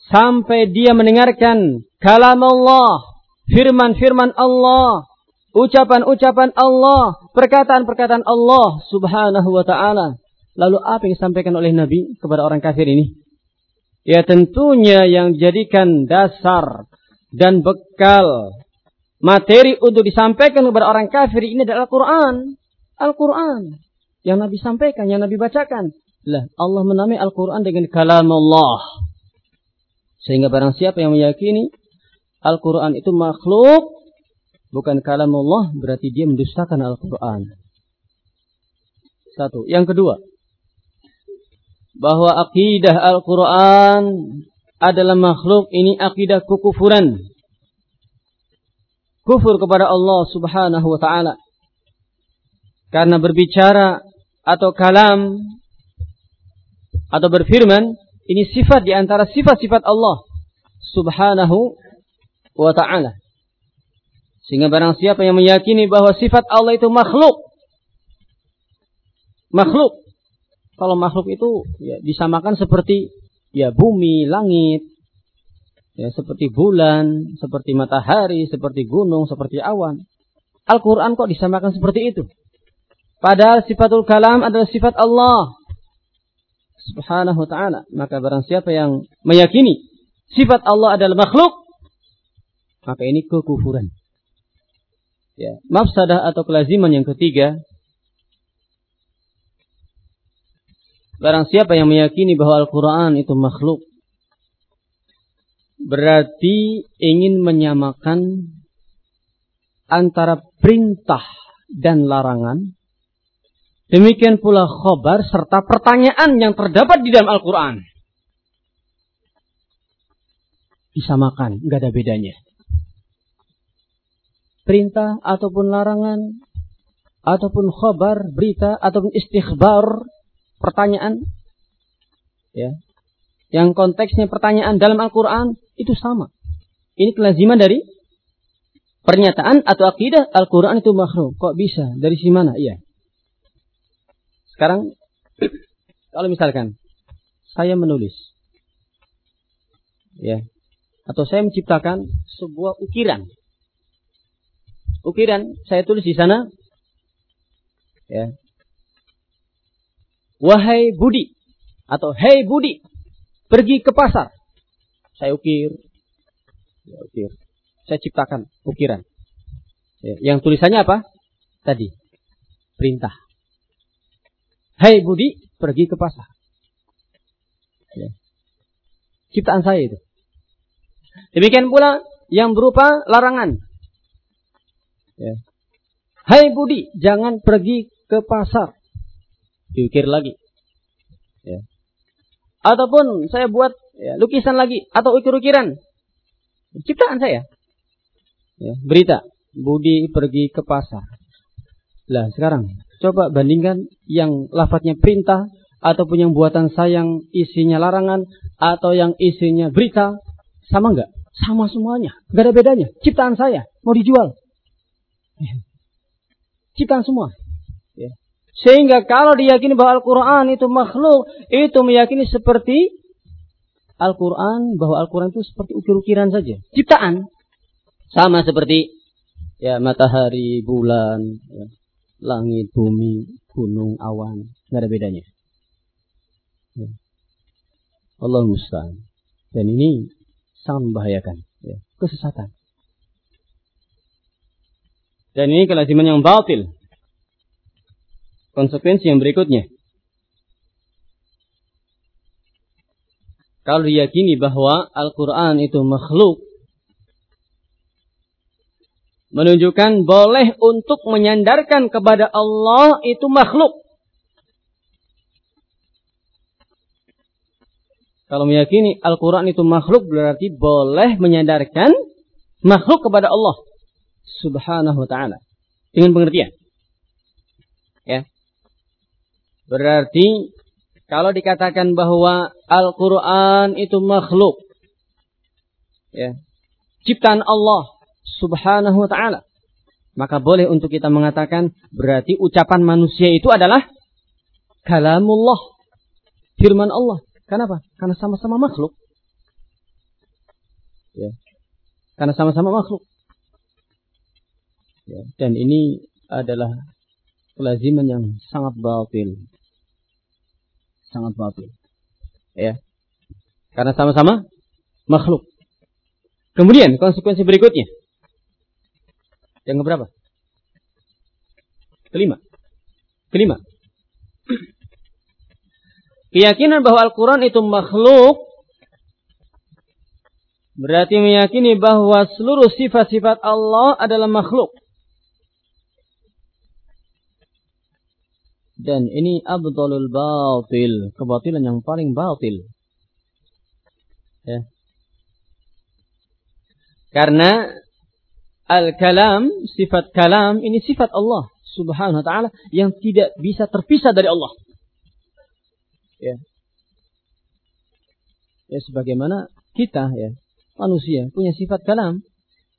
Sampai dia mendengarkan kalam Allah. Firman-firman Allah. Ucapan-ucapan Allah. Perkataan-perkataan Allah subhanahu wa ta'ala. Lalu apa yang disampaikan oleh Nabi kepada orang kafir ini? Ya tentunya yang dijadikan dasar dan bekal materi untuk disampaikan kepada orang kafir ini adalah Al-Quran. Al-Quran. Yang Nabi sampaikan, yang Nabi bacakan. Lah, Allah menamai Al-Quran dengan kalam Allah. Sehingga barang siapa yang meyakini Al-Quran itu makhluk, bukan kalam Allah, berarti dia mendustakan Al-Quran. Satu. Yang kedua, bahwa akidah Al-Quran adalah makhluk, ini akidah kekufuran. Kufur kepada Allah subhanahu wa ta'ala. Karena berbicara atau kalam atau berfirman, ini sifat di antara sifat-sifat Allah Subhanahu wa taala. Sehingga barang siapa yang meyakini bahwa sifat Allah itu makhluk makhluk. Kalau makhluk itu ya disamakan seperti ya bumi, langit, ya seperti bulan, seperti matahari, seperti gunung, seperti awan. Al-Qur'an kok disamakan seperti itu? Padahal sifatul kalam adalah sifat Allah subhanahu wa ta'ala. Maka barang siapa yang meyakini sifat Allah adalah makhluk, maka ini kekufuran. Ya, mafsadah atau kelaziman yang ketiga, barang siapa yang meyakini bahwa Al-Quran itu makhluk, berarti ingin menyamakan antara perintah dan larangan Demikian pula khobar serta pertanyaan yang terdapat di dalam Al-Quran. Disamakan, nggak ada bedanya. Perintah ataupun larangan, ataupun khobar, berita, ataupun istighbar, pertanyaan. ya, Yang konteksnya pertanyaan dalam Al-Quran itu sama. Ini kelaziman dari pernyataan atau akidah Al-Quran itu makhluk. Kok bisa? Dari si mana? Iya. Sekarang kalau misalkan saya menulis ya atau saya menciptakan sebuah ukiran. Ukiran saya tulis di sana ya. Wahai Budi atau Hei Budi, pergi ke pasar. Saya ukir. Ya, ukir. Saya ciptakan ukiran. Ya, yang tulisannya apa? Tadi. Perintah. Hai Budi, pergi ke pasar. Ya. Ciptaan saya itu. Demikian pula yang berupa larangan. Ya. Hai Budi, jangan pergi ke pasar. Diukir lagi. Ya. Ataupun saya buat ya, lukisan lagi atau ukir-ukiran. Ciptaan saya. Ya, berita. Budi pergi ke pasar. Lah sekarang Coba bandingkan yang lafadznya perintah ataupun yang buatan saya yang isinya larangan atau yang isinya berita Sama enggak? Sama semuanya. Enggak ada bedanya. Ciptaan saya. Mau dijual. Ciptaan semua. Ya. Sehingga kalau diyakini bahwa Al-Quran itu makhluk. Itu meyakini seperti Al-Quran. Bahwa Al-Quran itu seperti ukir-ukiran saja. Ciptaan. Sama seperti ya matahari, bulan, ya, langit, bumi, gunung, awan. Enggak ada bedanya. Ya. Allah musta'an. Dan ini sangat membahayakan. Ya. Kesesatan. Dan ini kelaziman yang batil. Konsekuensi yang berikutnya. Kalau diyakini bahwa Al-Quran itu makhluk, menunjukkan boleh untuk menyandarkan kepada Allah itu makhluk. Kalau meyakini Al-Quran itu makhluk berarti boleh menyandarkan makhluk kepada Allah subhanahu wa ta'ala. Dengan pengertian. Ya. Berarti kalau dikatakan bahwa Al-Quran itu makhluk. Ya. Ciptaan Allah subhanahu wa ta'ala. Maka boleh untuk kita mengatakan berarti ucapan manusia itu adalah kalamullah. Firman Allah. Kenapa? Karena sama-sama makhluk. Ya. Karena sama-sama makhluk. Ya. Dan ini adalah kelaziman yang sangat batil. Sangat batil. Ya. Karena sama-sama makhluk. Kemudian konsekuensi berikutnya. Yang keberapa? Kelima. Kelima. Keyakinan bahwa Al-Quran itu makhluk berarti meyakini bahwa seluruh sifat-sifat Allah adalah makhluk. Dan ini abdulul batil, kebatilan yang paling batil. Ya. Karena al-kalam, sifat kalam ini sifat Allah Subhanahu wa taala yang tidak bisa terpisah dari Allah. Ya. Ya sebagaimana kita ya, manusia punya sifat kalam.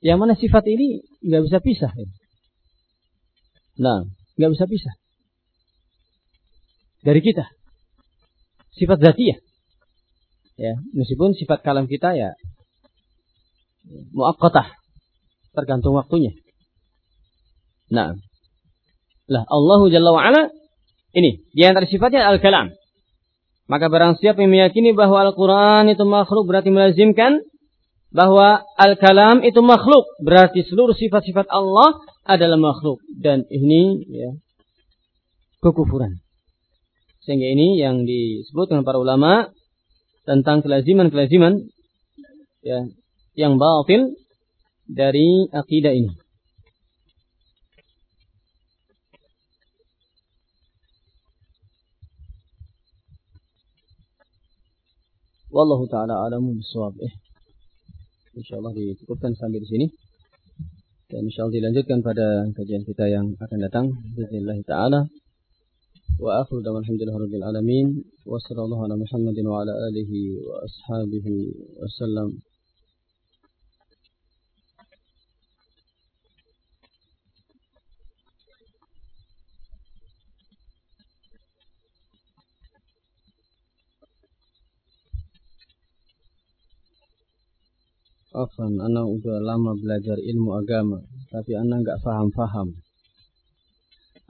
Yang mana sifat ini nggak bisa pisah. Ya. Nah, nggak bisa pisah dari kita. Sifat zatiyah. Ya, meskipun sifat kalam kita ya muakkatah tergantung waktunya. Nah, lah Allahu Jalla wa ala ini di antara sifatnya al-kalam. Maka barang siapa yang meyakini bahwa Al-Quran itu makhluk berarti melazimkan bahwa Al-Kalam itu makhluk. Berarti seluruh sifat-sifat Allah adalah makhluk. Dan ini ya, kekufuran. Sehingga ini yang disebut dengan para ulama tentang kelaziman-kelaziman ya, yang batil dari akidah ini. Wallahu taala alamu bisawab. Eh. Insyaallah dicukupkan sampai di sini. Dan insyaallah dilanjutkan pada kajian kita yang akan datang. Bismillah taala. Wa akhiru da'wan alhamdulillah rabbil alamin. Wa sallallahu ala Muhammadin wa ala alihi wa ashabihi wa Afan, anak udah lama belajar ilmu agama, tapi anak nggak paham-paham.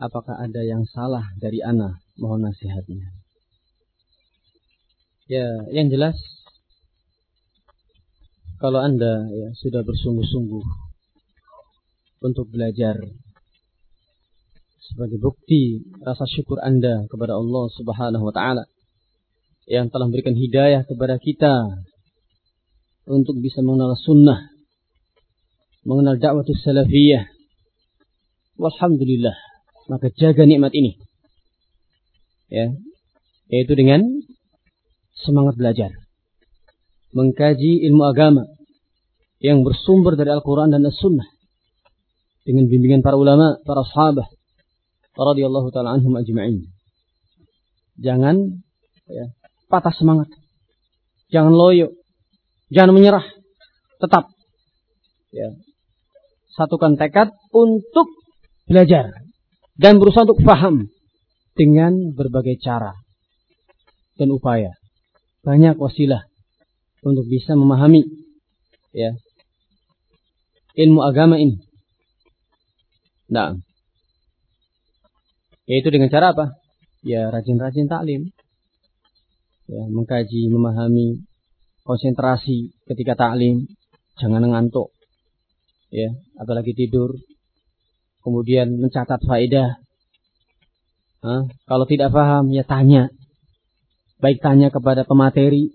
Apakah ada yang salah dari anak? Mohon nasihatnya. Ya, yang jelas, kalau anda ya sudah bersungguh-sungguh untuk belajar sebagai bukti rasa syukur anda kepada Allah Subhanahu Wa Taala yang telah memberikan hidayah kepada kita untuk bisa mengenal sunnah, mengenal dakwah salafiyah. Walhamdulillah, maka jaga nikmat ini. Ya, yaitu dengan semangat belajar, mengkaji ilmu agama yang bersumber dari Al-Quran dan As-Sunnah dengan bimbingan para ulama, para sahabat radhiyallahu taala anhum ajma'in. Jangan ya, patah semangat. Jangan loyo. Jangan menyerah tetap. Ya. Satukan tekad untuk belajar dan berusaha untuk paham dengan berbagai cara dan upaya. Banyak wasilah untuk bisa memahami ya ilmu agama ini. Nah, yaitu dengan cara apa? Ya rajin-rajin taklim. Ya, mengkaji, memahami, konsentrasi ketika taklim, jangan ngantuk. Ya, apalagi tidur, kemudian mencatat faedah. Hah? Kalau tidak paham ya tanya. Baik tanya kepada pemateri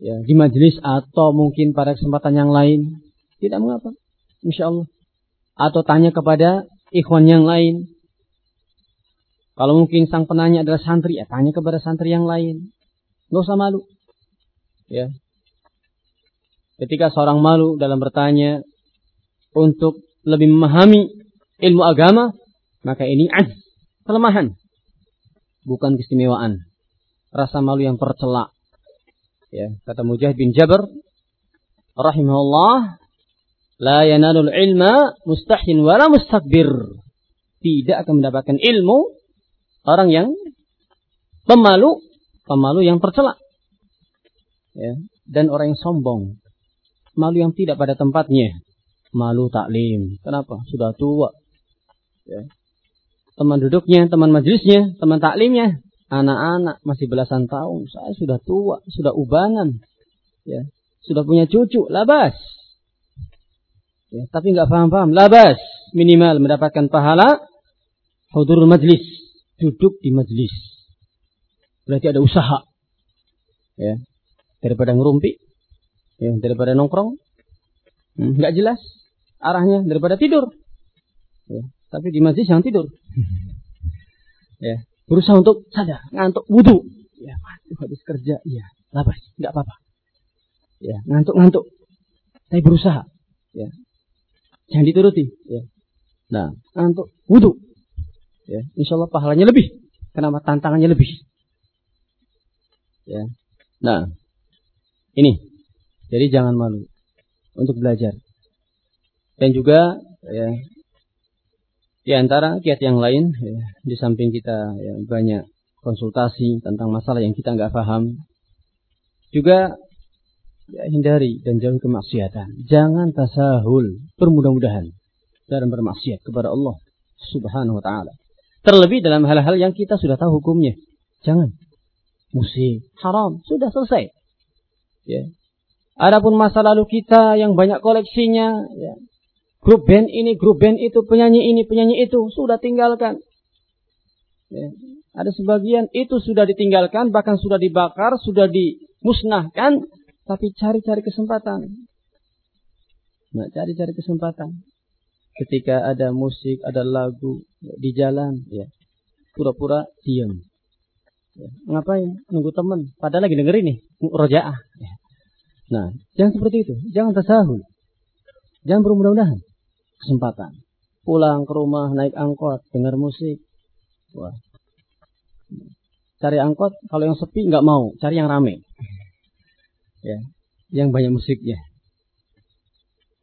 ya, di majelis atau mungkin pada kesempatan yang lain. Tidak mengapa. Insya Allah. Atau tanya kepada ikhwan yang lain. Kalau mungkin sang penanya adalah santri, ya tanya kepada santri yang lain. Nggak usah malu. Ya. Ketika seorang malu dalam bertanya untuk lebih memahami ilmu agama, maka ini az, kelemahan. Bukan keistimewaan. Rasa malu yang tercela. Ya, kata Mujahid bin Jabir rahimahullah, la yanalul ilma mustahin wala mustakbir. Tidak akan mendapatkan ilmu orang yang pemalu, pemalu yang tercela. Ya, dan orang yang sombong, malu yang tidak pada tempatnya malu taklim. Kenapa? Sudah tua. Ya. Teman duduknya, teman majelisnya, teman taklimnya, anak-anak masih belasan tahun. Saya sudah tua, sudah ubanan. Ya. Sudah punya cucu, labas. Ya, tapi nggak paham-paham, labas. Minimal mendapatkan pahala hudur majlis, duduk di majlis. Berarti ada usaha. Ya. Daripada ngerumpi, ya, daripada nongkrong, hmm, nggak jelas arahnya daripada tidur. Ya, tapi di masjid jangan tidur. ya, berusaha untuk sadar, ngantuk wudhu. Ya, waduh habis kerja, iya, labas, nggak apa-apa. Ya, ngantuk-ngantuk. Tapi berusaha. Ya. Jangan dituruti. Ya. Nah, ngantuk wudhu. Ya, insya Allah pahalanya lebih. Kenapa tantangannya lebih? Ya. Nah, ini. Jadi jangan malu untuk belajar. Dan juga ya, di antara kiat yang lain, ya, di samping kita ya, banyak konsultasi tentang masalah yang kita nggak paham, juga ya, hindari dan jauhi kemaksiatan. Jangan tasahul, bermudah-mudahan dalam bermaksiat kepada Allah Subhanahu wa taala. Terlebih dalam hal-hal yang kita sudah tahu hukumnya. Jangan. Musik haram, sudah selesai. Ya. Adapun masa lalu kita yang banyak koleksinya, ya, grup band ini, grup band itu, penyanyi ini, penyanyi itu, sudah tinggalkan. Ya. Ada sebagian itu sudah ditinggalkan, bahkan sudah dibakar, sudah dimusnahkan, tapi cari-cari kesempatan. Nah, cari-cari kesempatan. Ketika ada musik, ada lagu di jalan, ya, pura-pura diam. Ya, ngapain? Nunggu teman. Padahal lagi dengerin nih, rojaah. Ya. Nah, jangan seperti itu. Jangan tersahul. Jangan bermudah-mudahan kesempatan. Pulang ke rumah naik angkot, dengar musik. Wah. Cari angkot, kalau yang sepi nggak mau, cari yang rame. Ya, yang banyak musiknya.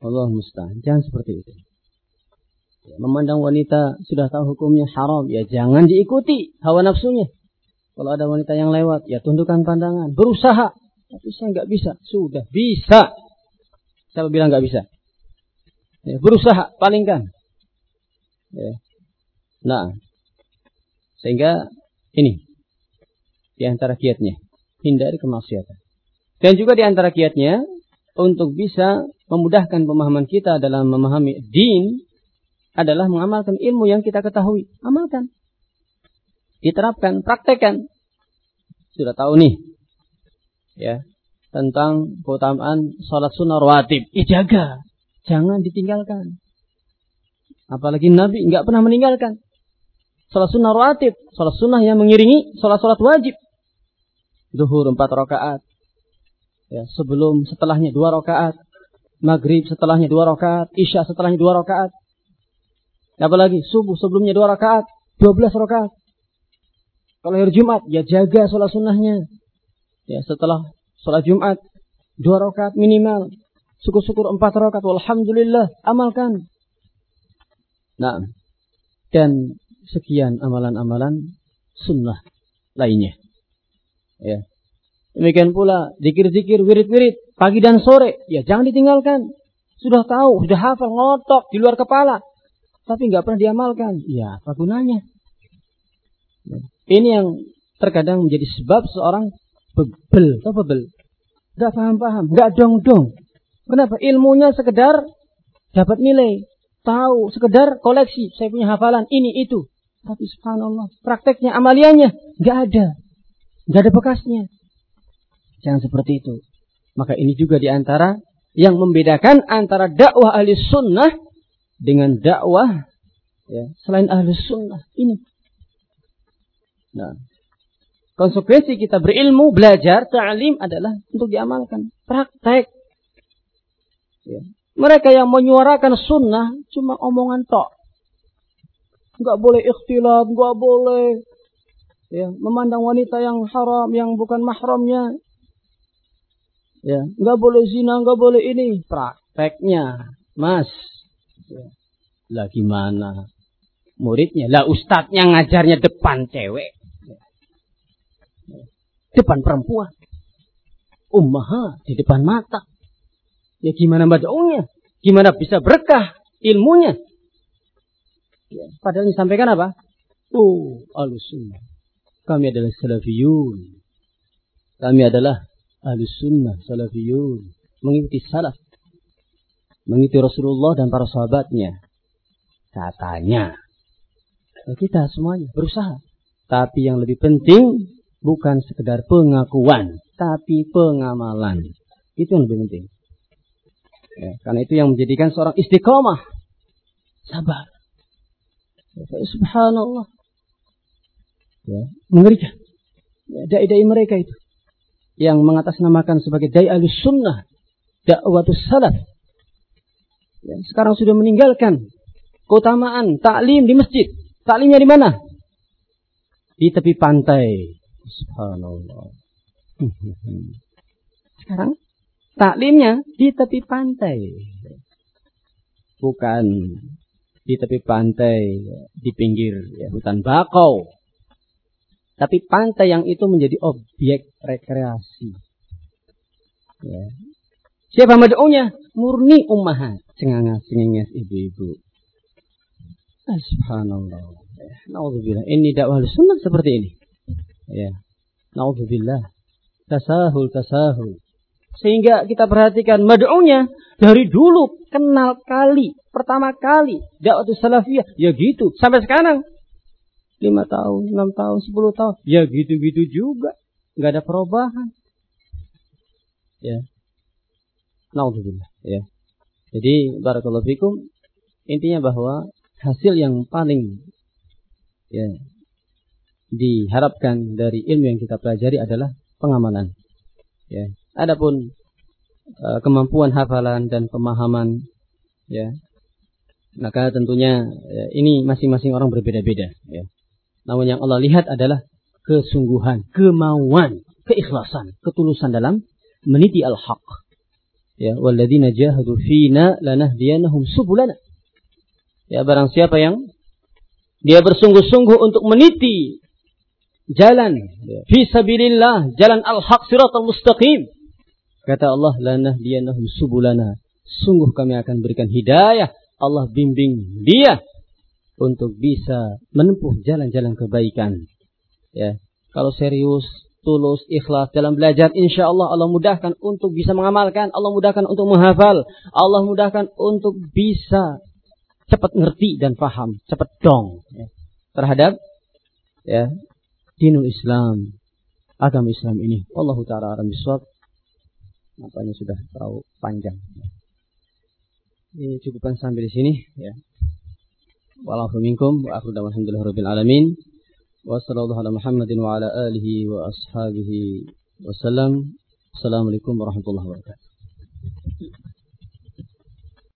Allah mustahil. Jangan seperti itu. Ya, memandang wanita sudah tahu hukumnya haram, ya jangan diikuti hawa nafsunya. Kalau ada wanita yang lewat, ya tundukkan pandangan, berusaha. Tapi saya nggak bisa. Sudah bisa. Siapa bilang nggak bisa? Ya, berusaha palingkan. Ya. Nah, sehingga ini di antara kiatnya hindari kemaksiatan. Dan juga di antara kiatnya untuk bisa memudahkan pemahaman kita dalam memahami din adalah mengamalkan ilmu yang kita ketahui. Amalkan. Diterapkan, praktekkan. Sudah tahu nih. Ya, tentang keutamaan sholat sunnah rawatib. Ijaga. Jangan ditinggalkan. Apalagi Nabi nggak pernah meninggalkan. Salat sunnah rawatib. Salat sunnah yang mengiringi salat-salat wajib. Duhur empat rakaat. Ya, sebelum setelahnya dua rakaat. Maghrib setelahnya dua rakaat. Isya setelahnya dua rakaat. Apalagi subuh sebelumnya dua rakaat. Dua belas rakaat. Kalau hari Jumat, ya jaga sholat sunnahnya. Ya, setelah sholat Jumat, dua rakaat minimal. Syukur-syukur empat rakaat. Alhamdulillah. Amalkan. Nah. Dan sekian amalan-amalan sunnah lainnya. Ya. Demikian pula zikir-zikir, wirid-wirid, pagi dan sore. Ya jangan ditinggalkan. Sudah tahu, sudah hafal, ngotok di luar kepala. Tapi nggak pernah diamalkan. Ya apa gunanya? Ini yang terkadang menjadi sebab seorang bebel. Atau bebel? Gak paham-paham, gak dong-dong. Kenapa? Ilmunya sekedar dapat nilai. Tahu, sekedar koleksi. Saya punya hafalan, ini, itu. Tapi subhanallah, prakteknya, amaliannya, gak ada. Gak ada bekasnya. Jangan seperti itu. Maka ini juga di antara yang membedakan antara dakwah ahli sunnah dengan dakwah ya, selain ahli sunnah ini. Nah, konsekuensi kita berilmu, belajar, ta'lim adalah untuk diamalkan. Praktek. Ya. Mereka yang menyuarakan sunnah cuma omongan tok. Enggak boleh ikhtilat, enggak boleh ya, memandang wanita yang haram, yang bukan mahramnya. Ya, nggak boleh zina, nggak boleh ini. Prakteknya, Mas. Ya. Lah gimana? Muridnya, lah ustadznya ngajarnya depan cewek. Depan perempuan. Ummaha di depan mata. Ya gimana bacanya? Gimana bisa berkah ilmunya? Ya, padahal disampaikan apa? Oh, alusunnah. Kami adalah salafiyun. Kami adalah ahli sunnah, salafiyun, mengikuti salaf, mengikuti Rasulullah dan para sahabatnya. Katanya, kita semuanya berusaha. Tapi yang lebih penting bukan sekedar pengakuan, tapi pengamalan. Itu yang lebih penting. Ya, karena itu yang menjadikan seorang istiqomah. Sabar. Ya, subhanallah. Ya, mengerikan. Ya, dai-dai mereka itu yang mengatasnamakan sebagai dai sunnah, dakwatus salaf. Ya, sekarang sudah meninggalkan keutamaan taklim di masjid. Taklimnya di mana? Di tepi pantai. Subhanallah. Sekarang taklimnya di tepi pantai. Bukan di tepi pantai, di pinggir ya, hutan bakau. Tapi pantai yang itu menjadi objek rekreasi. Ya. Siapa mad'unya? Murni ummahat. Cengangas, cengenges ibu-ibu. Ah, subhanallah. Naudzubillah. Ini dakwah sunnah seperti ini. Ya. Naudzubillah. Tasahul, tasahul. Sehingga kita perhatikan mad'unya dari dulu kenal kali, pertama kali dakwah salafiyah ya gitu sampai sekarang lima tahun, enam tahun, sepuluh tahun. Ya gitu-gitu juga. Nggak ada perubahan. Ya. Naudzubillah. Ya. Jadi barakallahu fikum intinya bahwa hasil yang paling ya diharapkan dari ilmu yang kita pelajari adalah pengamalan. Ya. Adapun uh, kemampuan hafalan dan pemahaman ya maka tentunya ya, ini masing-masing orang berbeda-beda ya. Namun yang Allah lihat adalah kesungguhan, kemauan, keikhlasan, ketulusan dalam meniti al-haq. Ya, walladzina jahadu fina lanahdiyanahum subulana. Ya, barang siapa yang dia bersungguh-sungguh untuk meniti jalan fi sabilillah, jalan al-haq siratal mustaqim. Kata Allah, lanahdiyanahum subulana. Sungguh kami akan berikan hidayah. Allah bimbing dia untuk bisa menempuh jalan-jalan kebaikan. Ya, kalau serius, tulus, ikhlas dalam belajar, insya Allah Allah mudahkan untuk bisa mengamalkan, Allah mudahkan untuk menghafal, Allah mudahkan untuk bisa cepat ngerti dan paham, cepat dong ya, terhadap ya dinul Islam, agama Islam ini. Allah taala alam biswab. Nampaknya sudah terlalu panjang. Ini cukupkan sampai di sini ya. Wa'alafu minkum wa akhiru alhamdulillah rabbil alamin. Wa sallallahu ala Muhammadin wa ala alihi wa ashabihi wa sallam. Assalamualaikum warahmatullahi wabarakatuh.